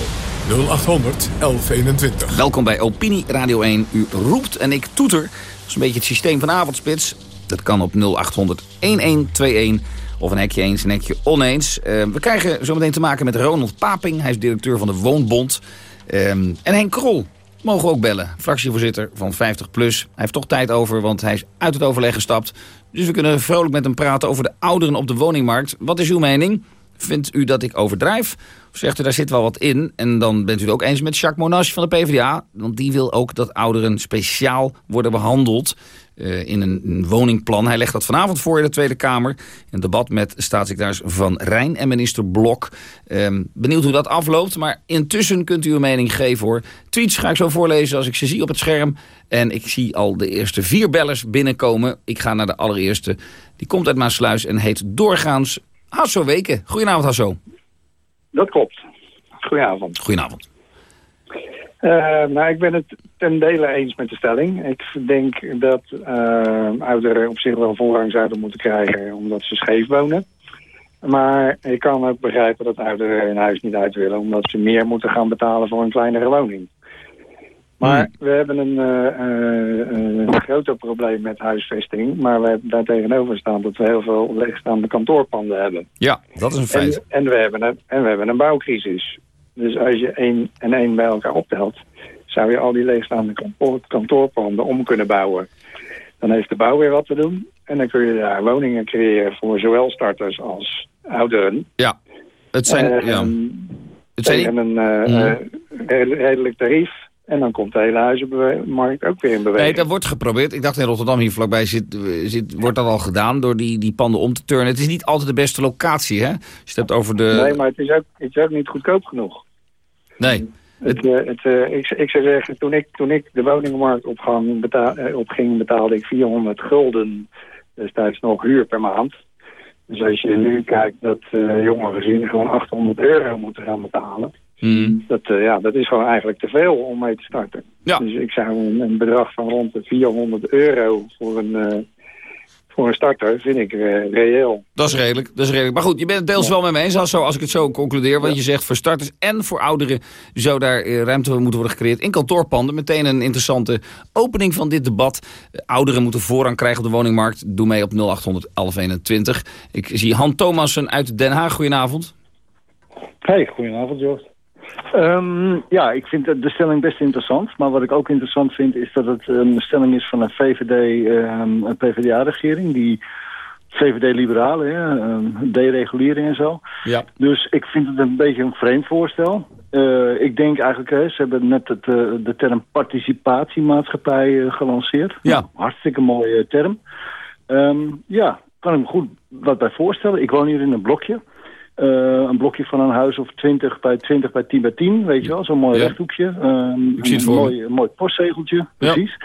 Speaker 1: 0800 1121.
Speaker 23: Welkom bij Opinie Radio 1. U roept en ik toeter. Dat is een beetje het systeem van avondspits. Dat kan op 0800 1121 of een hekje eens, een hekje oneens. Uh, we krijgen zometeen te maken met Ronald Paping. Hij is directeur van de Woonbond. Um, en Henk Krol mogen we ook bellen. Fractievoorzitter van 50PLUS. Hij heeft toch tijd over, want hij is uit het overleg gestapt. Dus we kunnen vrolijk met hem praten over de ouderen op de woningmarkt. Wat is uw mening? Vindt u dat ik overdrijf? Of zegt u, daar zit wel wat in? En dan bent u het ook eens met Jacques Monash van de PvdA. Want die wil ook dat ouderen speciaal worden behandeld. Uh, in een, een, woningplan. Hij legt dat vanavond voor in de Tweede Kamer. Een debat met staatssecretaris Van Rijn en minister Blok. Um, benieuwd hoe dat afloopt. Maar intussen kunt u uw mening geven hoor. Tweets ga ik zo voorlezen als ik ze zie op het scherm. En ik zie al de eerste vier bellers binnenkomen. Ik ga naar de allereerste. Die komt uit Maasluis en heet doorgaans Hasso Weken. Goedenavond Hasso.
Speaker 32: Dat klopt. Goedenavond.
Speaker 23: Goedenavond.
Speaker 32: Uh, nou, ik ben het ten dele eens met de stelling. Ik denk dat uh, ouderen op zich wel voorrang zouden moeten krijgen omdat ze scheef wonen. Maar ik kan ook begrijpen dat ouderen hun huis niet uit willen... omdat ze meer moeten gaan betalen voor een kleinere woning. Maar hmm. we hebben een, uh, een groter probleem met huisvesting. Maar we hebben daar tegenover staan dat we heel veel leegstaande kantoorpanden hebben.
Speaker 23: Ja, dat is een feit.
Speaker 32: En, en, we, hebben een, en we hebben een bouwcrisis. Dus als je één en één bij elkaar optelt... zou je al die leegstaande kantoor, kantoorpanden om kunnen bouwen. Dan heeft de bouw weer wat te doen. En dan kun je daar woningen creëren voor zowel starters als ouderen.
Speaker 23: Ja, het zijn...
Speaker 32: Uh,
Speaker 23: ja.
Speaker 32: Het zijn een uh, redelijk tarief. En dan komt de hele huizenmarkt ook weer in beweging.
Speaker 23: Nee, dat wordt geprobeerd. Ik dacht in Rotterdam hier vlakbij zit, zit, wordt dat al gedaan door die, die panden om te turnen. Het is niet altijd de beste locatie, hè? Als je het hebt over de...
Speaker 32: Nee, maar het is ook, het is ook niet goedkoop genoeg.
Speaker 23: Nee.
Speaker 32: Het, uh, het, uh, ik, ik zou zeggen, toen ik, toen ik de woningmarkt opgang, betaal, uh, opging, betaalde ik 400 gulden destijds nog huur per maand. Dus als je nu kijkt dat jonge gezinnen gewoon 800 euro moeten gaan betalen... Mm. Dat, uh, ja, dat is gewoon eigenlijk te veel om mee te starten.
Speaker 23: Ja.
Speaker 32: Dus ik zou een, een, bedrag van rond de 400 euro voor een, uh, voor een starter vind ik uh, reëel.
Speaker 23: Dat is redelijk, dat is redelijk. Maar goed, je bent het deels ja. wel met me eens als, zo, als ik het zo concludeer. Want ja. je zegt voor starters en voor ouderen zou daar ruimte moeten worden gecreëerd in kantoorpanden. Meteen een interessante opening van dit debat. Ouderen moeten voorrang krijgen op de woningmarkt. Doe mee op 0800 1121. Ik zie Han Thomassen uit Den Haag. Goedenavond.
Speaker 33: Hey, goedenavond Joost. Um, ja, ik vind de stelling best interessant. Maar wat ik ook interessant vind is dat het een stelling is van een VVD, um, een PvdA-regering. Die VVD-liberalen, um, deregulering en zo.
Speaker 23: Ja.
Speaker 33: Dus ik vind het een beetje een vreemd voorstel. Uh, ik denk eigenlijk, hè, ze hebben net het, uh, de term participatiemaatschappij uh, gelanceerd.
Speaker 23: Ja.
Speaker 33: Hartstikke mooie term. Ja, kan ik me goed wat bij voorstellen. Ik woon hier in een blokje. Uh, een blokje van een huis of 20 bij 20 bij 10 bij 10, weet je wel. Zo'n mooi
Speaker 23: Ja.
Speaker 33: rechthoekje. Um,
Speaker 23: Ik zie het
Speaker 33: een, mooi, een mooi postzegeltje, precies.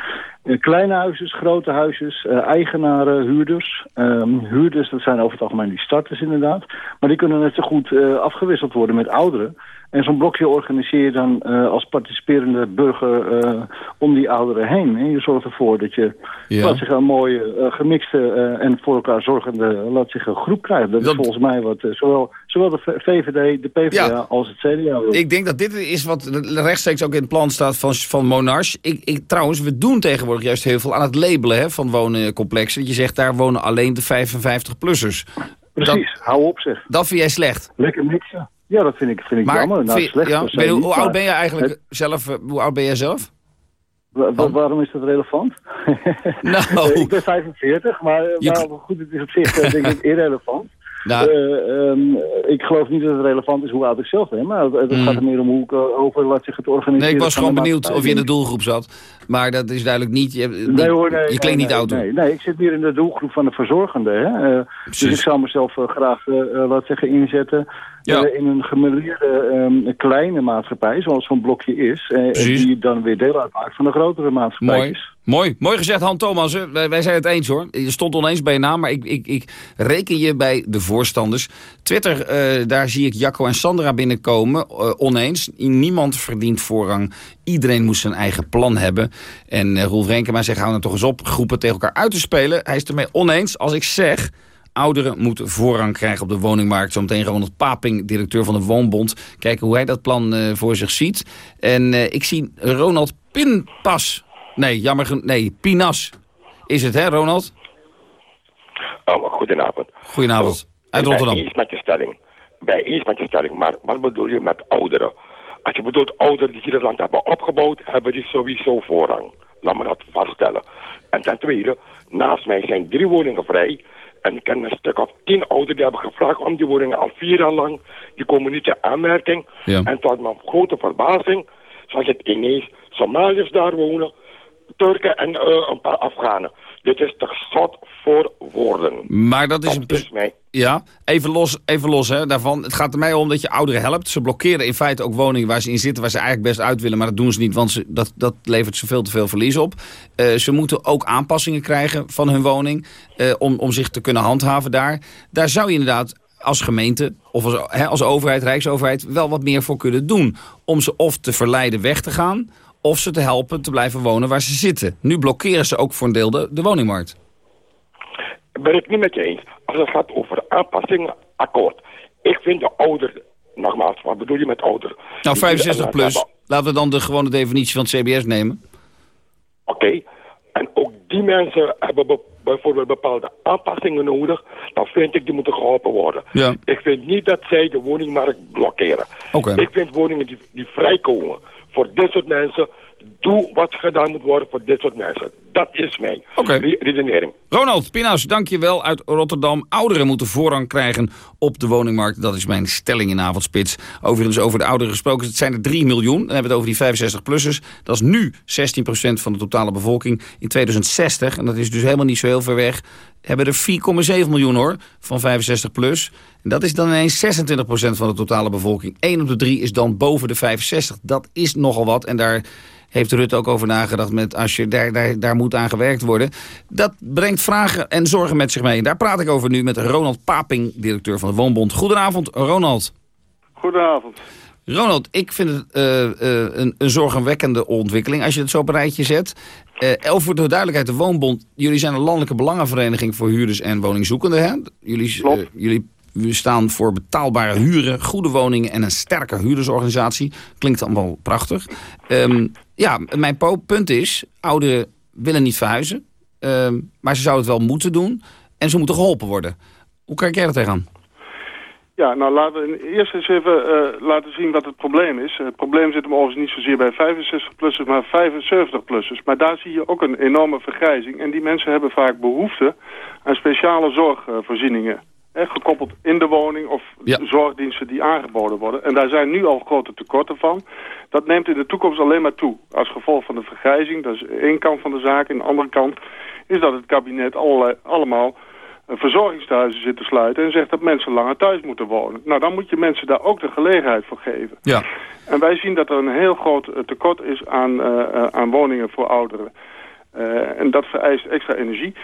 Speaker 33: Uh, kleine huisjes, grote huisjes, uh, eigenaren, huurders. Um, huurders, dat zijn over het algemeen die starters inderdaad. Maar die kunnen net zo goed afgewisseld worden met ouderen. En zo'n blokje organiseer je dan uh, als participerende burger uh, om die ouderen heen. En je zorgt ervoor dat je
Speaker 23: Ja.
Speaker 33: laat zich een mooie, uh, gemixte en voor elkaar zorgende laat zich een groep krijgt. Dat, is volgens mij wat zowel, zowel de VVD, de PvdA
Speaker 23: Ja.
Speaker 33: als het CDA wil.
Speaker 23: Ik denk dat dit is wat rechtstreeks ook in het plan staat van, van Monarch. Ik, ik, trouwens, we doen tegenwoordig juist heel veel aan het labelen hè, van wonencomplexen. Dat je zegt, daar wonen alleen de 55-plussers.
Speaker 33: Precies, hou op zeg.
Speaker 23: Dat vind jij slecht?
Speaker 33: Lekker mixen. Ja, dat vind ik, vind ik
Speaker 23: Maar
Speaker 33: jammer. Nou,
Speaker 23: vind-
Speaker 33: slecht
Speaker 23: ja, ben
Speaker 33: niet,
Speaker 23: hoe oud ben je eigenlijk
Speaker 33: het-
Speaker 23: zelf? Hoe oud ben jij zelf?
Speaker 33: wa- wa- waarom is dat relevant?
Speaker 23: Nou.
Speaker 33: ik ben 45, maar,
Speaker 23: Je-
Speaker 33: maar goed, het is op zich eh, denk ik irrelevant.
Speaker 23: Nou.
Speaker 33: Eh, ehm, ik geloof niet dat het relevant is hoe oud ik zelf ben, maar het, het
Speaker 23: Mm.
Speaker 33: gaat er meer om hoe ik eh, over laat zich het organiseren.
Speaker 23: Nee, ik was gewoon benieuwd of je in de doelgroep zat. Maar dat is duidelijk niet. Je, hebt-
Speaker 33: Nee hoor, nee.
Speaker 23: je
Speaker 33: nee,
Speaker 23: klinkt niet oud.
Speaker 33: Nee, nee, ik zit meer in de doelgroep van de verzorgenden. Hè? Dus ik zou mezelf graag, laat zeggen, inzetten
Speaker 23: Ja.
Speaker 33: eh, in een gemeleerde ehm, kleine maatschappij, zoals zo'n blokje is. eh,
Speaker 23: Precies.
Speaker 33: die dan weer deel uitmaakt van de grotere maatschappij.
Speaker 23: Mooi. Mooi, mooi gezegd, Han Thomas. Wij, wij zijn het eens hoor. Je stond oneens bij je naam, maar ik, ik, ik reken je bij de voorstanders. Twitter, eh, daar zie ik Jacco en Sandra binnenkomen. oneens. Niemand verdient voorrang. Iedereen moest zijn eigen plan hebben. En uh, Roel Renkema zegt, hou nou toch eens op groepen tegen elkaar uit te spelen. Hij is ermee oneens als ik zeg... Ouderen moeten voorrang krijgen op de woningmarkt. Zometeen Ronald Paping, directeur van de Woonbond. Kijken hoe hij dat plan eh, voor zich ziet. En eh, ik zie Ronald Pinpas. Nee, jammer genoeg. Nee, Pinas is het, hè, Ronald?
Speaker 34: Oh, goedenavond.
Speaker 23: Goedenavond. Uit
Speaker 34: Ik ben
Speaker 23: Rotterdam.
Speaker 34: eens met je stelling. Bij eens met je stelling. Maar wat bedoel je met ouderen? Als je bedoelt ouderen die hier het land hebben opgebouwd, hebben die sowieso voorrang. Laat me dat vaststellen. En ten tweede, naast mij zijn drie woningen vrij. En ik ken een stuk of tien ouderen die hebben gevraagd om die woningen al vier jaar lang. Die komen niet in aanmerking.
Speaker 23: Ja.
Speaker 34: En tot mijn grote verbazing zag ik ineens Somaliërs daar wonen. Turken en eh, een paar Afghanen. Dit is toch zot voor woorden.
Speaker 23: Maar dat is een punt. Ja, even los, even los hè, daarvan. Het gaat er mij om dat je ouderen helpt. Ze blokkeren in feite ook woningen waar ze in zitten... waar ze eigenlijk best uit willen, maar dat doen ze niet... want dat, dat levert ze veel te veel verlies op. Eh, ze moeten ook aanpassingen krijgen van hun woning... eh, om, om zich te kunnen handhaven daar. Daar zou je inderdaad als gemeente of als, als overheid, rijksoverheid... wel wat meer voor kunnen doen. Om ze of te verleiden weg te gaan... of ze te helpen te blijven wonen waar ze zitten. Nu blokkeren ze ook voor een deel de, de woningmarkt.
Speaker 34: Ben ik niet met je eens. Als het gaat over aanpassingen, akkoord. Ik vind de ouder, nogmaals, wat bedoel je met ouder?
Speaker 23: Nou,
Speaker 34: Die
Speaker 23: 65
Speaker 34: hier
Speaker 23: plus. Laten we dan de gewone definitie van het CBS nemen.
Speaker 34: Oké, en ook die mensen hebben be- bijvoorbeeld bepaalde aanpassingen nodig. Dan vind ik die moeten geholpen worden.
Speaker 23: Ja.
Speaker 34: Ik vind niet dat zij de woningmarkt blokkeren.
Speaker 23: Oké.
Speaker 34: Ik vind woningen die, die vrijkomen voor dit soort mensen. Doe wat gedaan moet worden voor dit soort mensen. Dat is mijn re- redenering.
Speaker 23: Ronald Pinaus, dankjewel uit Rotterdam. Ouderen moeten voorrang krijgen op de woningmarkt. Dat is mijn stelling in avondspits. Overigens over de ouderen gesproken. Het zijn er 3 miljoen. Dan hebben we het over die 65-plussers. Dat is nu 16% van de totale bevolking. In 2060, en dat is dus helemaal niet zo heel ver weg... hebben er 4,7 miljoen hoor, van 65 plus. En dat is dan ineens 26% van de totale bevolking. 1 op de 3 is dan boven de 65. Dat is nogal wat. En daar heeft Rutte ook over nagedacht met als je daar, daar, daar moet aan gewerkt worden. Dat brengt vragen en zorgen met zich mee. Daar praat ik over nu met Ronald Paping, directeur van de Woonbond. Goedenavond, Ronald.
Speaker 35: Goedenavond.
Speaker 23: Ronald, ik vind het eh, eh, een, een zorgenwekkende ontwikkeling als je het zo op een rijtje zet. Eh elf voor de duidelijkheid, de Woonbond, jullie zijn een landelijke belangenvereniging voor huurders en woningzoekenden. Hè? Jullie, eh, jullie staan voor betaalbare huren, goede woningen en een sterke huurdersorganisatie. Klinkt allemaal prachtig. Ehm, ja, mijn punt is, ouderen willen niet verhuizen, ehm, maar ze zouden het wel moeten doen en ze moeten geholpen worden. Hoe kijk jij er tegenaan?
Speaker 35: Ja, nou laten we eerst eens even eh, laten zien wat het probleem is. Het probleem zit hem overigens niet zozeer bij 65-plussers, maar 75-plussers. Maar daar zie je ook een enorme vergrijzing. En die mensen hebben vaak behoefte aan speciale zorgvoorzieningen. Hè, gekoppeld in de woning of zorgdiensten die aangeboden worden. En daar zijn nu al grote tekorten van. Dat neemt in de toekomst alleen maar toe. Als gevolg van de vergrijzing, dat is één kant van de zaak. En de andere kant is dat het kabinet allerlei, allemaal eh, verzorgingstehuizen zit te sluiten... en zegt dat mensen langer thuis moeten wonen. Nou, dan moet je mensen daar ook de gelegenheid voor geven.
Speaker 23: Ja.
Speaker 35: En wij zien dat er een heel groot eh, tekort is aan, eh, aan woningen voor ouderen. En dat vereist extra energie.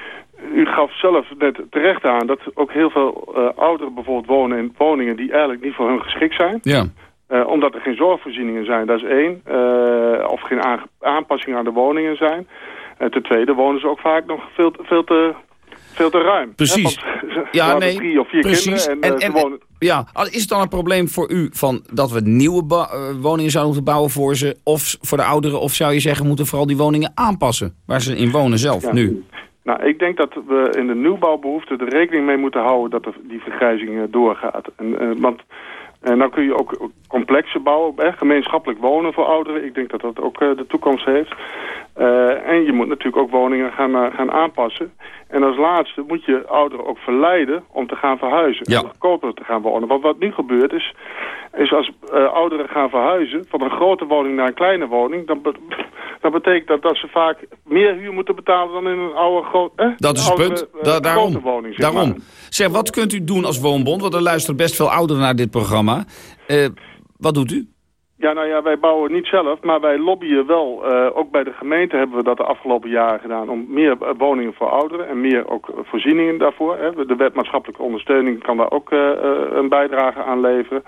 Speaker 35: U gaf zelf net terecht aan dat ook heel veel eh, ouderen bijvoorbeeld wonen in woningen die eigenlijk niet voor hun geschikt zijn.
Speaker 23: Ja.
Speaker 35: Eh, omdat er geen zorgvoorzieningen zijn, dat is één. Eh, of geen aanpassingen aan de woningen zijn. En ten tweede wonen ze ook vaak nog veel, te- veel, te, veel te ruim.
Speaker 23: Precies.
Speaker 35: Hè, want ze
Speaker 23: Ja, nee,
Speaker 35: drie of vier
Speaker 23: precies.
Speaker 35: kinderen en,
Speaker 23: En-
Speaker 35: ze
Speaker 23: en-
Speaker 35: wonen...
Speaker 23: Ja, is het dan een probleem voor u van dat we nieuwe woningen zouden moeten bouwen voor ze, of voor de ouderen, of zou je zeggen, moeten vooral die woningen aanpassen waar ze in wonen zelf
Speaker 35: Ja.
Speaker 23: nu?
Speaker 35: Nou, ik denk dat we in de nieuwbouwbehoefte er rekening mee moeten houden dat die vergrijzing eh, doorgaat. En, eh, want en dan kun je ook complexen bouwen, gemeenschappelijk wonen voor ouderen. Ik denk dat dat ook de toekomst heeft. en je moet natuurlijk ook woningen gaan, gaan aanpassen. En als laatste moet je ouderen ook verleiden om te gaan verhuizen. Ja. En goedkoper te gaan wonen. Want wat nu gebeurt is, is als ouderen gaan verhuizen van een grote woning naar een kleine woning, dan, dat betekent dat, dat ze vaak meer huur moeten betalen dan in een oude grote...
Speaker 23: dat is het punt.
Speaker 35: Uh,
Speaker 23: daarom.
Speaker 35: Woning,
Speaker 23: zeg daarom. Zeg, wat kunt u doen als woonbond? Want er luisteren best veel ouderen naar dit programma. Wat doet u?
Speaker 35: Ja, nou ja, wij bouwen niet zelf, maar wij lobbyen wel. Uh, ook bij de gemeente hebben we dat de afgelopen jaren gedaan... om meer woningen voor ouderen en meer ook voorzieningen daarvoor. Hè. De wet maatschappelijke ondersteuning kan daar ook een bijdrage aan leveren.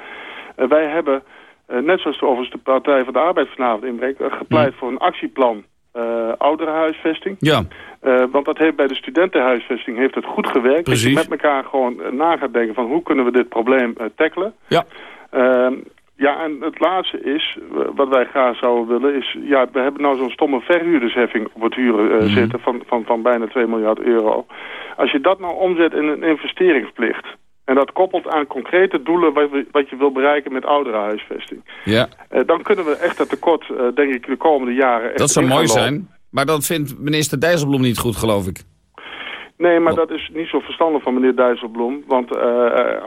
Speaker 35: wij hebben eh, net zoals de, overigens de Partij van de Arbeid vanavond inbreekt... Uh, gepleit voor een actieplan ouderenhuisvesting.
Speaker 23: Ja.
Speaker 35: want dat heeft bij de studentenhuisvesting heeft het goed gewerkt.
Speaker 23: Precies.
Speaker 35: Dat je met elkaar gewoon na gaat denken van hoe kunnen we dit probleem tackelen.
Speaker 23: Ja.
Speaker 35: Ehm, ja, en het laatste is, wat wij graag zouden willen, is... ja, we hebben nou zo'n stomme verhuurdersheffing op het huren mhm. zitten van, van, van bijna 2 miljard euro. Als je dat nou omzet in een investeringsplicht... En dat koppelt aan concrete doelen wat, wat je wil bereiken met ouderenhuisvesting.
Speaker 23: Ja.
Speaker 35: Uh, dan kunnen we echt het tekort, uh, denk ik, de komende jaren... Echt
Speaker 23: dat zou mooi zijn, maar dat vindt minister Dijsselbloem niet goed, geloof ik.
Speaker 35: Nee, maar dat is niet zo verstandig van meneer Dijsselbloem. Want uh,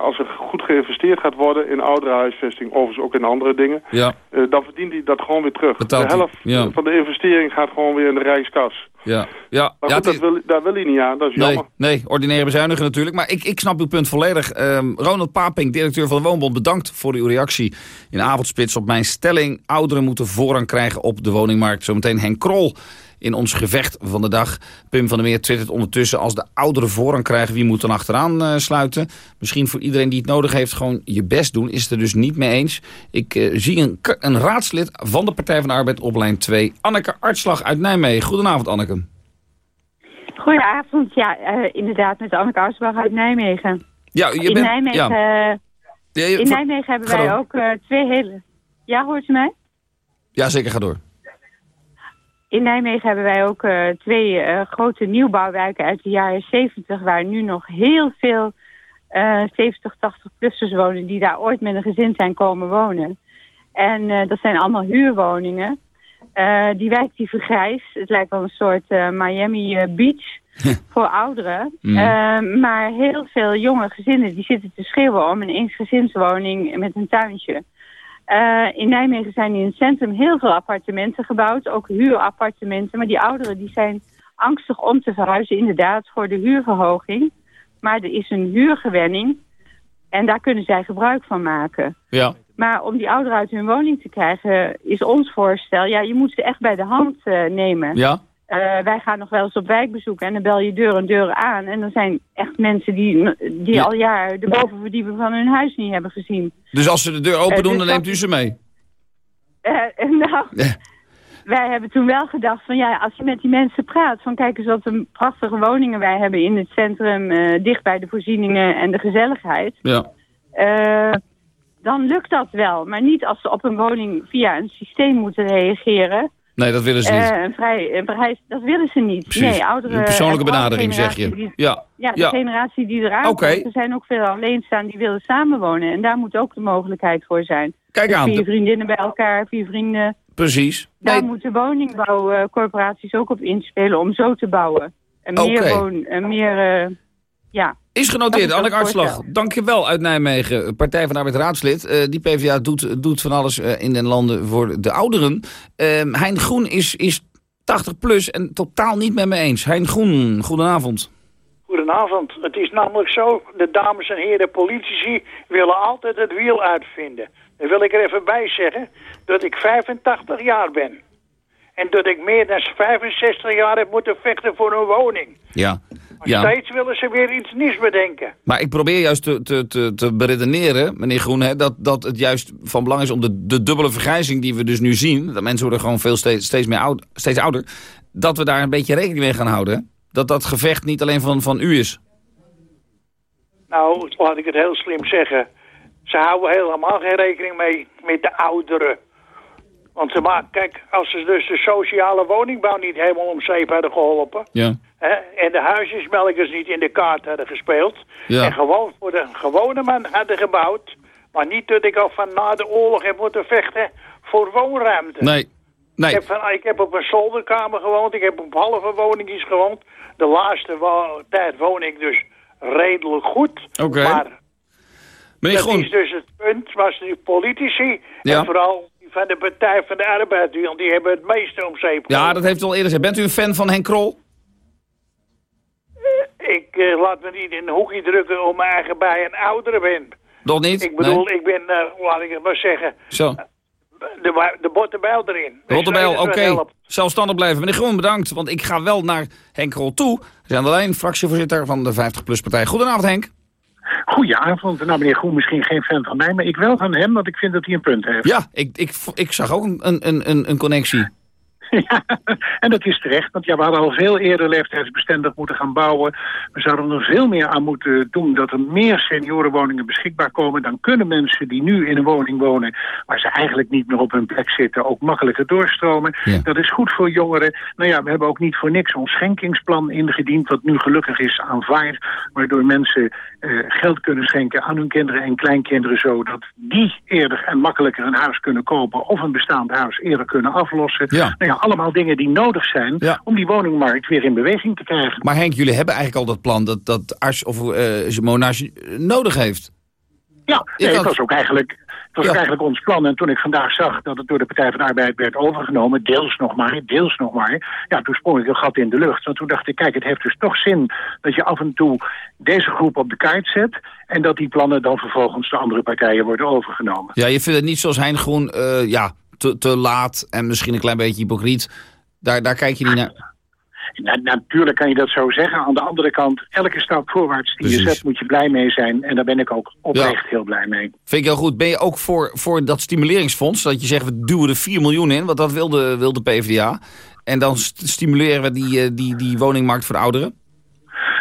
Speaker 35: als er goed geïnvesteerd gaat worden in ouderenhuisvesting, overigens ook in andere dingen...
Speaker 23: Ja.
Speaker 35: dan verdient hij dat gewoon weer terug.
Speaker 23: Betaalt
Speaker 35: de helft
Speaker 23: ja.
Speaker 35: van de investering gaat gewoon weer in de Rijkskas.
Speaker 23: Ja, ja.
Speaker 35: Maar
Speaker 23: ja,
Speaker 35: dat wil, daar wil hij niet aan, dat is
Speaker 23: nee,
Speaker 35: jammer.
Speaker 23: Nee, ordinaire bezuinigen natuurlijk. Maar ik, ik snap uw punt volledig. Um, Ronald Paping, directeur van de Woonbond, bedankt voor uw reactie in avondspits op mijn stelling. Ouderen moeten voorrang krijgen op de woningmarkt. Zometeen Henk Krol in ons gevecht van de dag. Pim van der Meer twittert ondertussen... als de ouderen voorrang krijgen, wie moet dan achteraan uh, sluiten? Misschien voor iedereen die het nodig heeft gewoon je best doen. Is het er dus niet mee eens. Ik uh, zie een, een raadslid van de Partij van de Arbeid op lijn 2. Anneke Artslag uit Nijmegen. Goedenavond, Anneke.
Speaker 36: Goedenavond, ja, uh, inderdaad, met Anneke Artslag uit Nijmegen.
Speaker 23: Ja, je
Speaker 36: in
Speaker 23: bent...
Speaker 36: Nijmegen,
Speaker 23: ja.
Speaker 36: Ja, je, in Nijmegen hebben wij ook twee hele... Ja, hoort u mij?
Speaker 23: Ja, zeker, ga door.
Speaker 36: In Nijmegen hebben wij ook uh, twee uh, grote nieuwbouwwijken uit de jaren 70... waar nu nog heel veel uh, 70, 80-plussers wonen... die daar ooit met een gezin zijn komen wonen. En dat zijn allemaal huurwoningen. die wijk die vergrijst. Het lijkt wel een soort Miami Beach voor ouderen. Mm. maar heel veel jonge gezinnen die zitten te schreeuwen... om een eensgezinswoning met een tuintje... Uh, in Nijmegen zijn in het centrum heel veel appartementen gebouwd, ook huurappartementen. Maar die ouderen die zijn angstig om te verhuizen, inderdaad, voor de huurverhoging. Maar er is een huurgewenning en daar kunnen zij gebruik van maken.
Speaker 23: Ja.
Speaker 36: Maar om die ouderen uit hun woning te krijgen is ons voorstel... ja, je moet ze echt bij de hand uh, nemen.
Speaker 23: Ja.
Speaker 36: Uh, wij gaan nog wel eens op wijkbezoek en dan bel je deur en deur aan. En dan zijn echt mensen die, die
Speaker 23: Ja.
Speaker 36: al jaar de bovenverdieping van hun huis niet hebben gezien.
Speaker 23: Dus als ze de deur open
Speaker 36: Eh,
Speaker 23: doen,
Speaker 36: dus
Speaker 23: dan neemt u ze mee?
Speaker 36: Eh, nou, wij hebben toen wel gedacht van ja, als je met die mensen praat... van kijk eens wat een prachtige woningen wij hebben in het centrum... eh, dicht bij de voorzieningen en de gezelligheid...
Speaker 23: Ja.
Speaker 36: Eh, dan lukt dat wel. Maar niet als ze op een woning via een systeem moeten reageren.
Speaker 23: Nee, dat willen ze niet.
Speaker 36: Eh, een vrij, prijs, dat willen ze niet.
Speaker 23: Precies.
Speaker 36: Nee, ouderen,
Speaker 23: Een persoonlijke benadering,
Speaker 36: de
Speaker 23: zeg je. Ja.
Speaker 36: ja, de
Speaker 23: Ja.
Speaker 36: generatie die eraan
Speaker 23: Oké.
Speaker 36: komt. Er zijn ook veel alleenstaan die willen samenwonen. En daar moet ook de mogelijkheid voor zijn.
Speaker 23: Kijk
Speaker 36: Dus
Speaker 23: aan.
Speaker 36: Vier vriendinnen bij elkaar, vier vrienden.
Speaker 23: Precies.
Speaker 36: Daar moeten woningbouwcorporaties ook op inspelen om zo te bouwen. En meer
Speaker 23: Oké.
Speaker 36: woon, en meer, eh, ja.
Speaker 23: Is genoteerd, Anneke
Speaker 36: voorstel.
Speaker 23: Dankjewel uit Nijmegen, Partij van de Arbeid raadslid. Eh, die PvdA doet, doet van alles eh, in den landen voor de ouderen. Ehm, hein Groen is, is 80 plus en totaal niet met me eens. Hein Groen, goedenavond.
Speaker 37: Goedenavond. Het is namelijk zo, de dames en heren politici willen altijd het wiel uitvinden. Dan wil ik er even bij zeggen dat ik 85 jaar ben. En dat ik meer dan 65 jaar heb moeten vechten voor een woning.
Speaker 23: Ja. Ja.
Speaker 37: steeds willen ze weer iets nieuws bedenken.
Speaker 23: Maar ik probeer juist te, te, te, te beredeneren, meneer Groen, hè, dat, dat het juist van belang is om de, de dubbele vergrijzing die we dus nu zien, dat mensen worden gewoon veel steeds, steeds, meer oud, steeds ouder, dat we daar een beetje rekening mee gaan houden. Dat dat gevecht niet alleen van, van u is.
Speaker 37: Nou, laat ik het heel slim zeggen. Ze houden helemaal geen rekening mee met de ouderen. Want ze maken, kijk, als ze dus de sociale woningbouw niet helemaal om zeep hadden geholpen...
Speaker 23: Ja.
Speaker 37: En de huisjesmelkers niet in de kaart hadden gespeeld...
Speaker 23: Ja.
Speaker 37: en gewoon voor de gewone man hadden gebouwd... maar niet dat ik al van na de oorlog heb moeten vechten voor woonruimte.
Speaker 23: Nee. Nee.
Speaker 37: Ik, heb van, ik heb op een zolderkamer gewoond, ik heb op halve woningjes gewoond. De laatste wo- tijd woon ik dus redelijk goed.
Speaker 23: Oké.
Speaker 37: Maar
Speaker 23: Meneer
Speaker 37: dat
Speaker 23: Groen.
Speaker 37: is dus het punt, was die politici...
Speaker 23: Ja.
Speaker 37: en vooral die van de Partij van de Arbeid, die, die hebben het meeste om zeep
Speaker 23: Ja, dat heeft u al eerder gezegd. Bent u een fan van Henk Krol?
Speaker 37: Ik eh, laat me niet in een hoekje drukken om eigen bij een oudere ben.
Speaker 23: Nog niet?
Speaker 37: Ik bedoel,
Speaker 23: Nee.
Speaker 37: ik ben, eh, laat ik het maar zeggen,
Speaker 23: Zo.
Speaker 37: de, wa- de bottenbijl erin. Dus dat is
Speaker 23: oké. Zelfstandig blijven. Meneer Groen, bedankt. Want ik ga wel naar Henk Krol toe. Zijn alleen fractievoorzitter van de 50PLUS-partij. Goedenavond, Henk.
Speaker 38: Goedenavond. Nou, meneer Groen misschien geen fan van mij, maar ik wel van hem, want ik vind dat hij een punt heeft.
Speaker 23: Ja, ik, ik, ik zag ook een, een, een, een connectie.
Speaker 38: En dat is terecht, want ja, we hadden al veel eerder leeftijdsbestendig moeten gaan bouwen. We zouden er veel meer aan moeten doen dat er meer seniorenwoningen beschikbaar komen. Dan kunnen mensen die nu in een woning wonen, waar ze eigenlijk niet meer op hun plek zitten, ook makkelijker doorstromen. Dat is goed voor jongeren. Nou ja, we hebben ook niet voor niks ons schenkingsplan ingediend, wat nu gelukkig is aanvaard. Waardoor mensen eh, geld kunnen schenken aan hun kinderen en kleinkinderen, zodat die eerder en makkelijker een huis kunnen kopen of een bestaand huis eerder kunnen aflossen.
Speaker 23: Ja.
Speaker 38: Nou ja, allemaal dingen die nodig zijn om die woningmarkt weer in beweging te krijgen.
Speaker 23: Maar Henk, jullie hebben eigenlijk al dat plan dat, dat Ars of eh Monage nodig heeft.
Speaker 38: Ja, nee, het was ook eigenlijk, het was eigenlijk ons plan. En toen ik vandaag zag dat het door de Partij van de Arbeid werd overgenomen, deels nog maar, deels nog maar, ja, toen sprong ik een gat in de lucht. Want toen dacht ik, kijk, het heeft dus toch zin dat je af en toe deze groep op de kaart zet en dat die plannen dan vervolgens de andere partijen worden overgenomen.
Speaker 23: Ja, je vindt het niet zoals Hein Groen, eh, ja, te, te laat en misschien een klein beetje hypocriet. Daar, daar kijk je niet naar.
Speaker 38: Nou, natuurlijk kan je dat zo zeggen. Aan de andere kant, elke stap voorwaarts die je zet, moet je blij mee zijn. En daar ben ik ook oprecht heel blij mee.
Speaker 23: Vind ik heel goed. Ben je ook voor, voor dat stimuleringsfonds? Dat je zegt, we duwen er 4 miljoen in, want dat wil de, wil de PvdA. En dan st- stimuleren we die, eh, die, die woningmarkt voor de ouderen?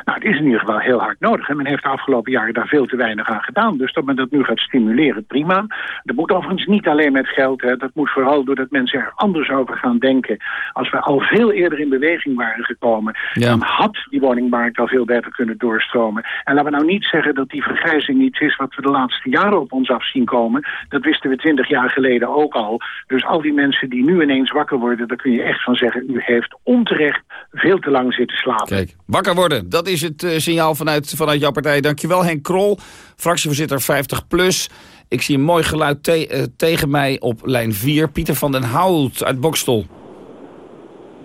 Speaker 38: Nou, het is in ieder geval heel hard nodig. En men heeft de afgelopen jaren daar veel te weinig aan gedaan. Dus dat men dat nu gaat stimuleren, prima. Dat moet overigens niet alleen met geld. Hè. Dat moet vooral doordat mensen er anders over gaan denken. Als we al veel eerder in beweging waren gekomen... dan had die woningmarkt al veel beter kunnen doorstromen. En laten we nou niet zeggen dat die vergrijzing iets is... wat we de laatste jaren op ons af zien komen. Dat wisten we twintig jaar geleden ook al. Dus al die mensen die nu ineens wakker worden... daar kun je echt van zeggen... u heeft onterecht veel te lang zitten slapen.
Speaker 23: Kijk, wakker worden. Dat is het eh, signaal vanuit, vanuit jouw partij. Dankjewel Henk Krol, fractievoorzitter 50PLUS. Ik zie een mooi geluid te- eh, tegen mij op lijn 4. Pieter van den Hout uit Bokstel.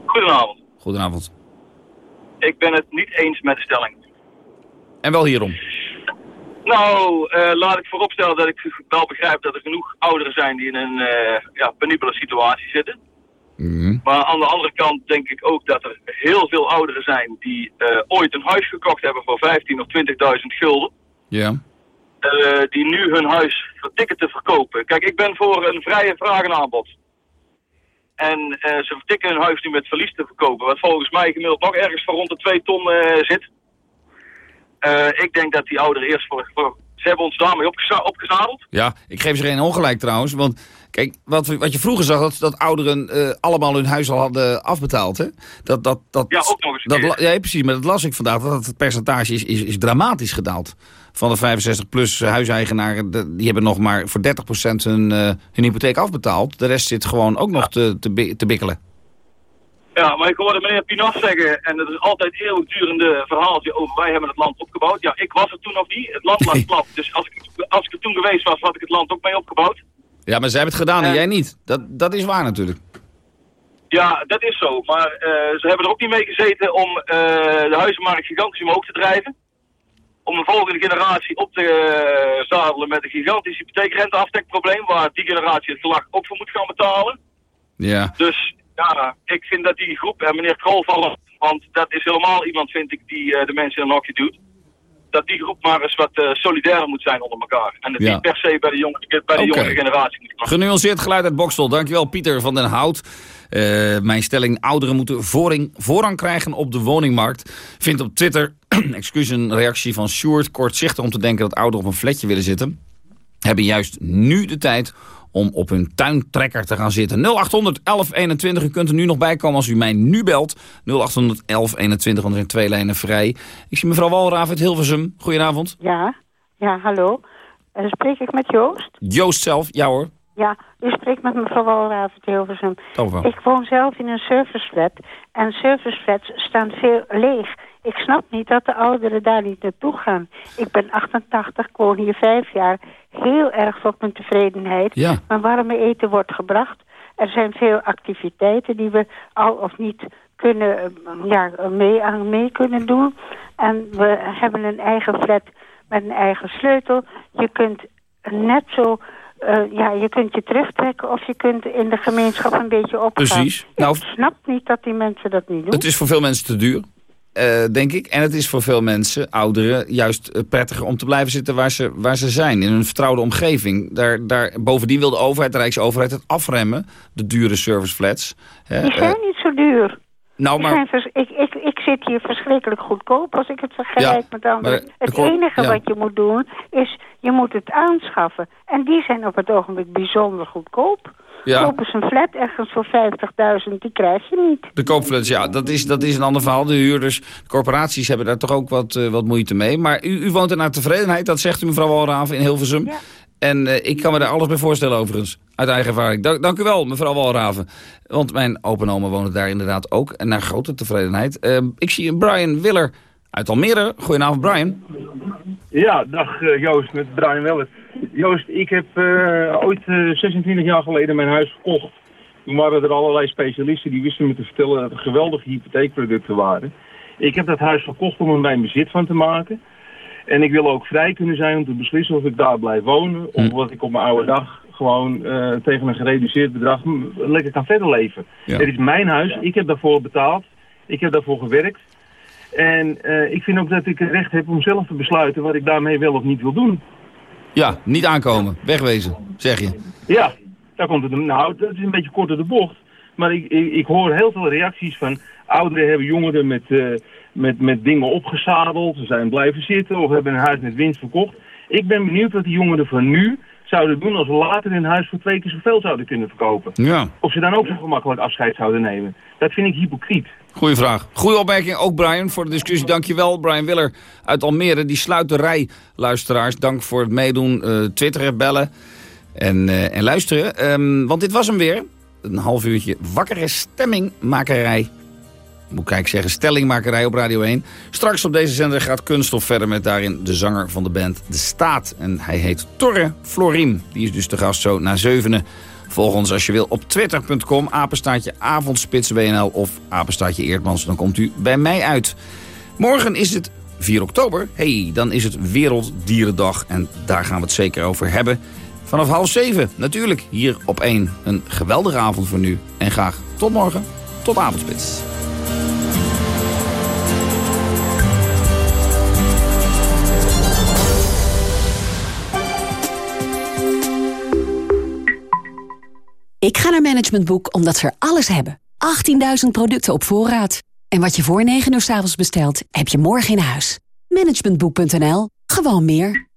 Speaker 39: Goedenavond.
Speaker 23: Goedenavond.
Speaker 39: Ik ben het niet eens met de stelling.
Speaker 23: En wel hierom.
Speaker 39: Nou, eh, laat ik vooropstellen dat ik wel begrijp dat er genoeg ouderen zijn die in een eh, ja, penibele situatie zitten. Maar aan de andere kant denk ik ook dat er heel veel ouderen zijn die eh, ooit een huis gekocht hebben voor 15 of 20.000 gulden.
Speaker 23: Ja.
Speaker 39: eh, die nu hun huis vertikken te verkopen. Kijk, ik ben voor een vrije vraag en aanbod. En eh, ze vertikken hun huis nu met verlies te verkopen, wat volgens mij gemiddeld nog ergens voor rond de 2 ton zit. Ik denk dat die ouderen eerst voor, voor ze hebben ons daarmee opgeza- opgezadeld.
Speaker 23: Ja, ik geef ze geen ongelijk trouwens. Want kijk, wat, wat je vroeger zag, dat, dat ouderen eh, allemaal hun huis al hadden afbetaald. Hè? Dat, dat, dat,
Speaker 39: Ja, ook nog eens een
Speaker 23: dat, la- Ja, precies, maar dat las ik vandaag. Dat het percentage is, is, is dramatisch gedaald. Van de 65-plus huiseigenaren, die hebben nog maar voor 30% hun, eh, hun hypotheek afbetaald. De rest zit gewoon ook nog te, te bikkelen.
Speaker 39: Ja, maar ik hoorde meneer Pinas zeggen, en dat is altijd eeuwigdurende verhaaltje over wij hebben het land opgebouwd. Ja, ik was er toen nog niet. Het land lag plat. Dus als ik, als ik er toen geweest was, had ik het land ook mee opgebouwd.
Speaker 23: Ja, maar zij hebben het gedaan en jij niet. Dat, dat is waar natuurlijk.
Speaker 39: Ja, dat is zo. Maar eh, ze hebben er ook niet mee gezeten om eh, de huizenmarkt gigantisch omhoog te drijven. Om een volgende generatie op te eh, zadelen met een gigantisch hypotheekrenteaftekprobleem, waar die generatie het gelag ook voor moet gaan betalen.
Speaker 23: Ja.
Speaker 39: Dus ja, ik vind dat die groep, en meneer Krol vallen, want dat is helemaal iemand, vind ik, die de mensen in een hokje doet. Dat die groep maar eens wat eh solidairer moet zijn onder elkaar. En dat
Speaker 23: Ja.
Speaker 39: niet per se bij de, jonge, bij de
Speaker 23: Oké.
Speaker 39: jongere generatie moet komen.
Speaker 23: Genuanceerd geluid uit Bokstel. Dankjewel Pieter van den Hout. Eh, mijn stelling, ouderen moeten vooring, voorrang krijgen op de woningmarkt. Vindt op Twitter, excuus, een reactie van Sjoerd. Kortzichtig om te denken dat ouderen op een flatje willen zitten. Hebben juist nu de tijd om op hun tuintrekker te gaan zitten. 0800 1121, u kunt er nu nog bij komen als u mij nu belt. 0800 1121, want er zijn twee lijnen vrij. Ik zie mevrouw Walraaf uit Hilversum. Goedenavond.
Speaker 40: Ja, ja, hallo. Uh, spreek ik met Joost?
Speaker 23: Joost zelf, ja hoor.
Speaker 40: Ja, u spreekt met mevrouw Walraaf uit Hilversum.
Speaker 23: Oh,
Speaker 40: ik woon zelf in een serviceflat en serviceflats staan veel leeg. Ik snap niet dat de ouderen daar niet naartoe gaan. Ik ben 88, ik woon hier vijf jaar. Heel erg tot mijn tevredenheid.
Speaker 23: Ja.
Speaker 40: Mijn warme eten wordt gebracht. Er zijn veel activiteiten die we al of niet kunnen, ja, mee, aan mee kunnen doen. En we hebben een eigen flat met een eigen sleutel. Je kunt net zo... Uh, ja, je kunt je terugtrekken of je kunt in de gemeenschap een beetje opgaan.
Speaker 23: Precies.
Speaker 40: Ik
Speaker 23: Nou,
Speaker 40: snap niet dat die mensen dat niet doen.
Speaker 23: Het is voor veel mensen te duur. Uh, denk ik. En het is voor veel mensen, ouderen, juist uh, prettiger om te blijven zitten waar ze, waar ze zijn. In een vertrouwde omgeving. Daar, daar, bovendien wil de overheid, de Rijksoverheid, het afremmen. De dure serviceflats.
Speaker 40: Hè, die zijn uh, niet zo duur.
Speaker 23: Nou, maar...
Speaker 40: ik, ik, ik zit hier verschrikkelijk goedkoop als ik het vergelijk
Speaker 23: Ja,
Speaker 40: met anderen.
Speaker 23: maar-
Speaker 40: Het enige
Speaker 23: ja.
Speaker 40: wat je moet doen is, je moet het aanschaffen. En die zijn op het ogenblik bijzonder goedkoop.
Speaker 23: Ja.
Speaker 40: Kopen ze een flat ergens voor 50.000, die krijg je niet.
Speaker 23: De koopflats, ja, dat is, dat is een ander verhaal. De huurders, de corporaties hebben daar toch ook wat, eh, wat moeite mee. Maar u, u woont er naar tevredenheid, dat zegt u mevrouw Walraven in Hilversum. En eh, ik kan me daar alles bij voorstellen overigens, uit eigen ervaring. Dank, dank u wel, mevrouw Walraven. Want mijn opa en oma wonen daar inderdaad ook, en naar grote tevredenheid. Eh, ik zie een Brian Willer uit Almere. Goedenavond, Brian.
Speaker 41: Ja, dag eh, Joost, met Brian Weller. Joost, ik heb eh, ooit eh, 26 jaar geleden mijn huis gekocht. Toen waren er allerlei specialisten die wisten me te vertellen dat er geweldige hypotheekproducten waren. Ik heb dat huis verkocht om er mijn bezit van te maken. En ik wil ook vrij kunnen zijn om te beslissen of ik daar blijf wonen. Of wat ik op mijn oude dag gewoon eh, tegen een gereduceerd bedrag lekker kan verder leven.
Speaker 23: Ja.
Speaker 41: Het is mijn huis, ik heb daarvoor betaald. Ik heb daarvoor gewerkt. En eh, ik vind ook dat ik het recht heb om zelf te besluiten wat ik daarmee wel of niet wil doen.
Speaker 23: Ja, niet aankomen, wegwezen, zeg je.
Speaker 41: Ja, daar komt het. Nou, dat is een beetje kort door de bocht. Maar ik, ik, ik hoor heel veel reacties van ouderen hebben jongeren met, eh, met, met dingen opgezadeld. Ze zijn blijven zitten of hebben een huis met winst verkocht. Ik ben benieuwd wat die jongeren van nu zouden doen als we later een huis voor twee keer zoveel zouden kunnen verkopen.
Speaker 23: Ja.
Speaker 41: Of ze dan ook zo gemakkelijk afscheid zouden nemen. Dat vind ik hypocriet.
Speaker 23: Goeie vraag. Goeie opmerking ook, Brian, voor de discussie. Dankjewel, Brian Willer uit Almere. Die sluit de rij, luisteraars. Dank voor het meedoen, eh, twitteren, bellen en, eh, en luisteren. Ehm, want dit was hem weer. Een half uurtje wakkere stemmingmakerij. Moet eigenlijk zeggen, stellingmakerij op Radio 1. Straks op deze zender gaat Kunststof verder met daarin de zanger van de band De Staat. En hij heet Torre Florim. Die is dus de gast zo na zevenen. Volg ons als je wil op twitter.com, apenstaartje avondspits.nl of apenstaartje Eerdmans. Dan komt u bij mij uit. Morgen is het 4 oktober. hey, dan is het Werelddierendag en daar gaan we het zeker over hebben. Vanaf half zeven, natuurlijk, hier op 1. Een geweldige avond voor nu. En graag tot morgen, tot avondspits.
Speaker 42: Ik ga naar Management Boek omdat ze er alles hebben. 18.000 producten op voorraad. En wat je voor 9 uur s avonds bestelt, heb je morgen in huis. Managementboek.nl. Gewoon meer.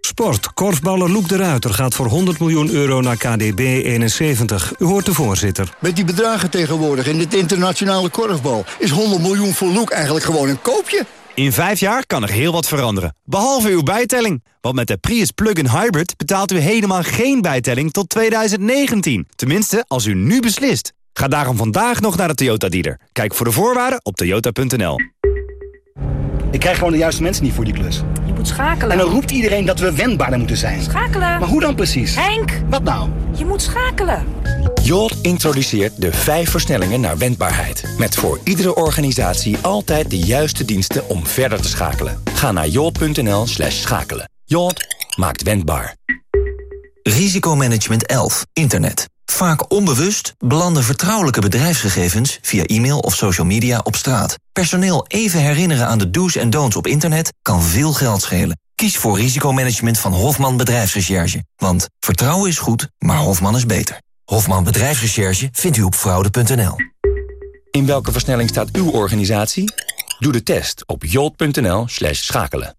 Speaker 43: Sport. Korfballer Loek de Ruiter gaat voor 100 miljoen euro naar KDB 71. U hoort de voorzitter.
Speaker 44: Met die bedragen tegenwoordig in dit internationale korfbal... is 100 miljoen voor Loek eigenlijk gewoon een koopje.
Speaker 45: In vijf jaar kan er heel wat veranderen. Behalve uw bijtelling. Want met de Prius Plug-in Hybrid betaalt u helemaal geen bijtelling tot 2019. Tenminste, als u nu beslist. Ga daarom vandaag nog naar de Toyota dealer. Kijk voor de voorwaarden op toyota.nl.
Speaker 46: Ik krijg gewoon de juiste mensen niet voor die klus.
Speaker 47: Je moet schakelen.
Speaker 46: En dan roept iedereen dat we wendbaarder moeten zijn.
Speaker 47: Schakelen.
Speaker 46: Maar hoe dan precies?
Speaker 47: Henk!
Speaker 46: Wat nou?
Speaker 47: Je moet schakelen.
Speaker 48: Jolt introduceert de vijf versnellingen naar wendbaarheid. Met voor iedere organisatie altijd de juiste diensten om verder te schakelen. Ga naar jolt.nl slash schakelen. Jolt maakt wendbaar.
Speaker 49: Risicomanagement 11. Internet. Vaak onbewust belanden vertrouwelijke bedrijfsgegevens via e-mail of social media op straat. Personeel even herinneren aan de do's en don'ts op internet kan veel geld schelen. Kies voor risicomanagement van Hofman Bedrijfsrecherche. Want vertrouwen is goed, maar Hofman is beter. Hofman Bedrijfsrecherche vindt u op fraude.nl.
Speaker 48: In welke versnelling staat uw organisatie? Doe de test op jolt.nl schakelen.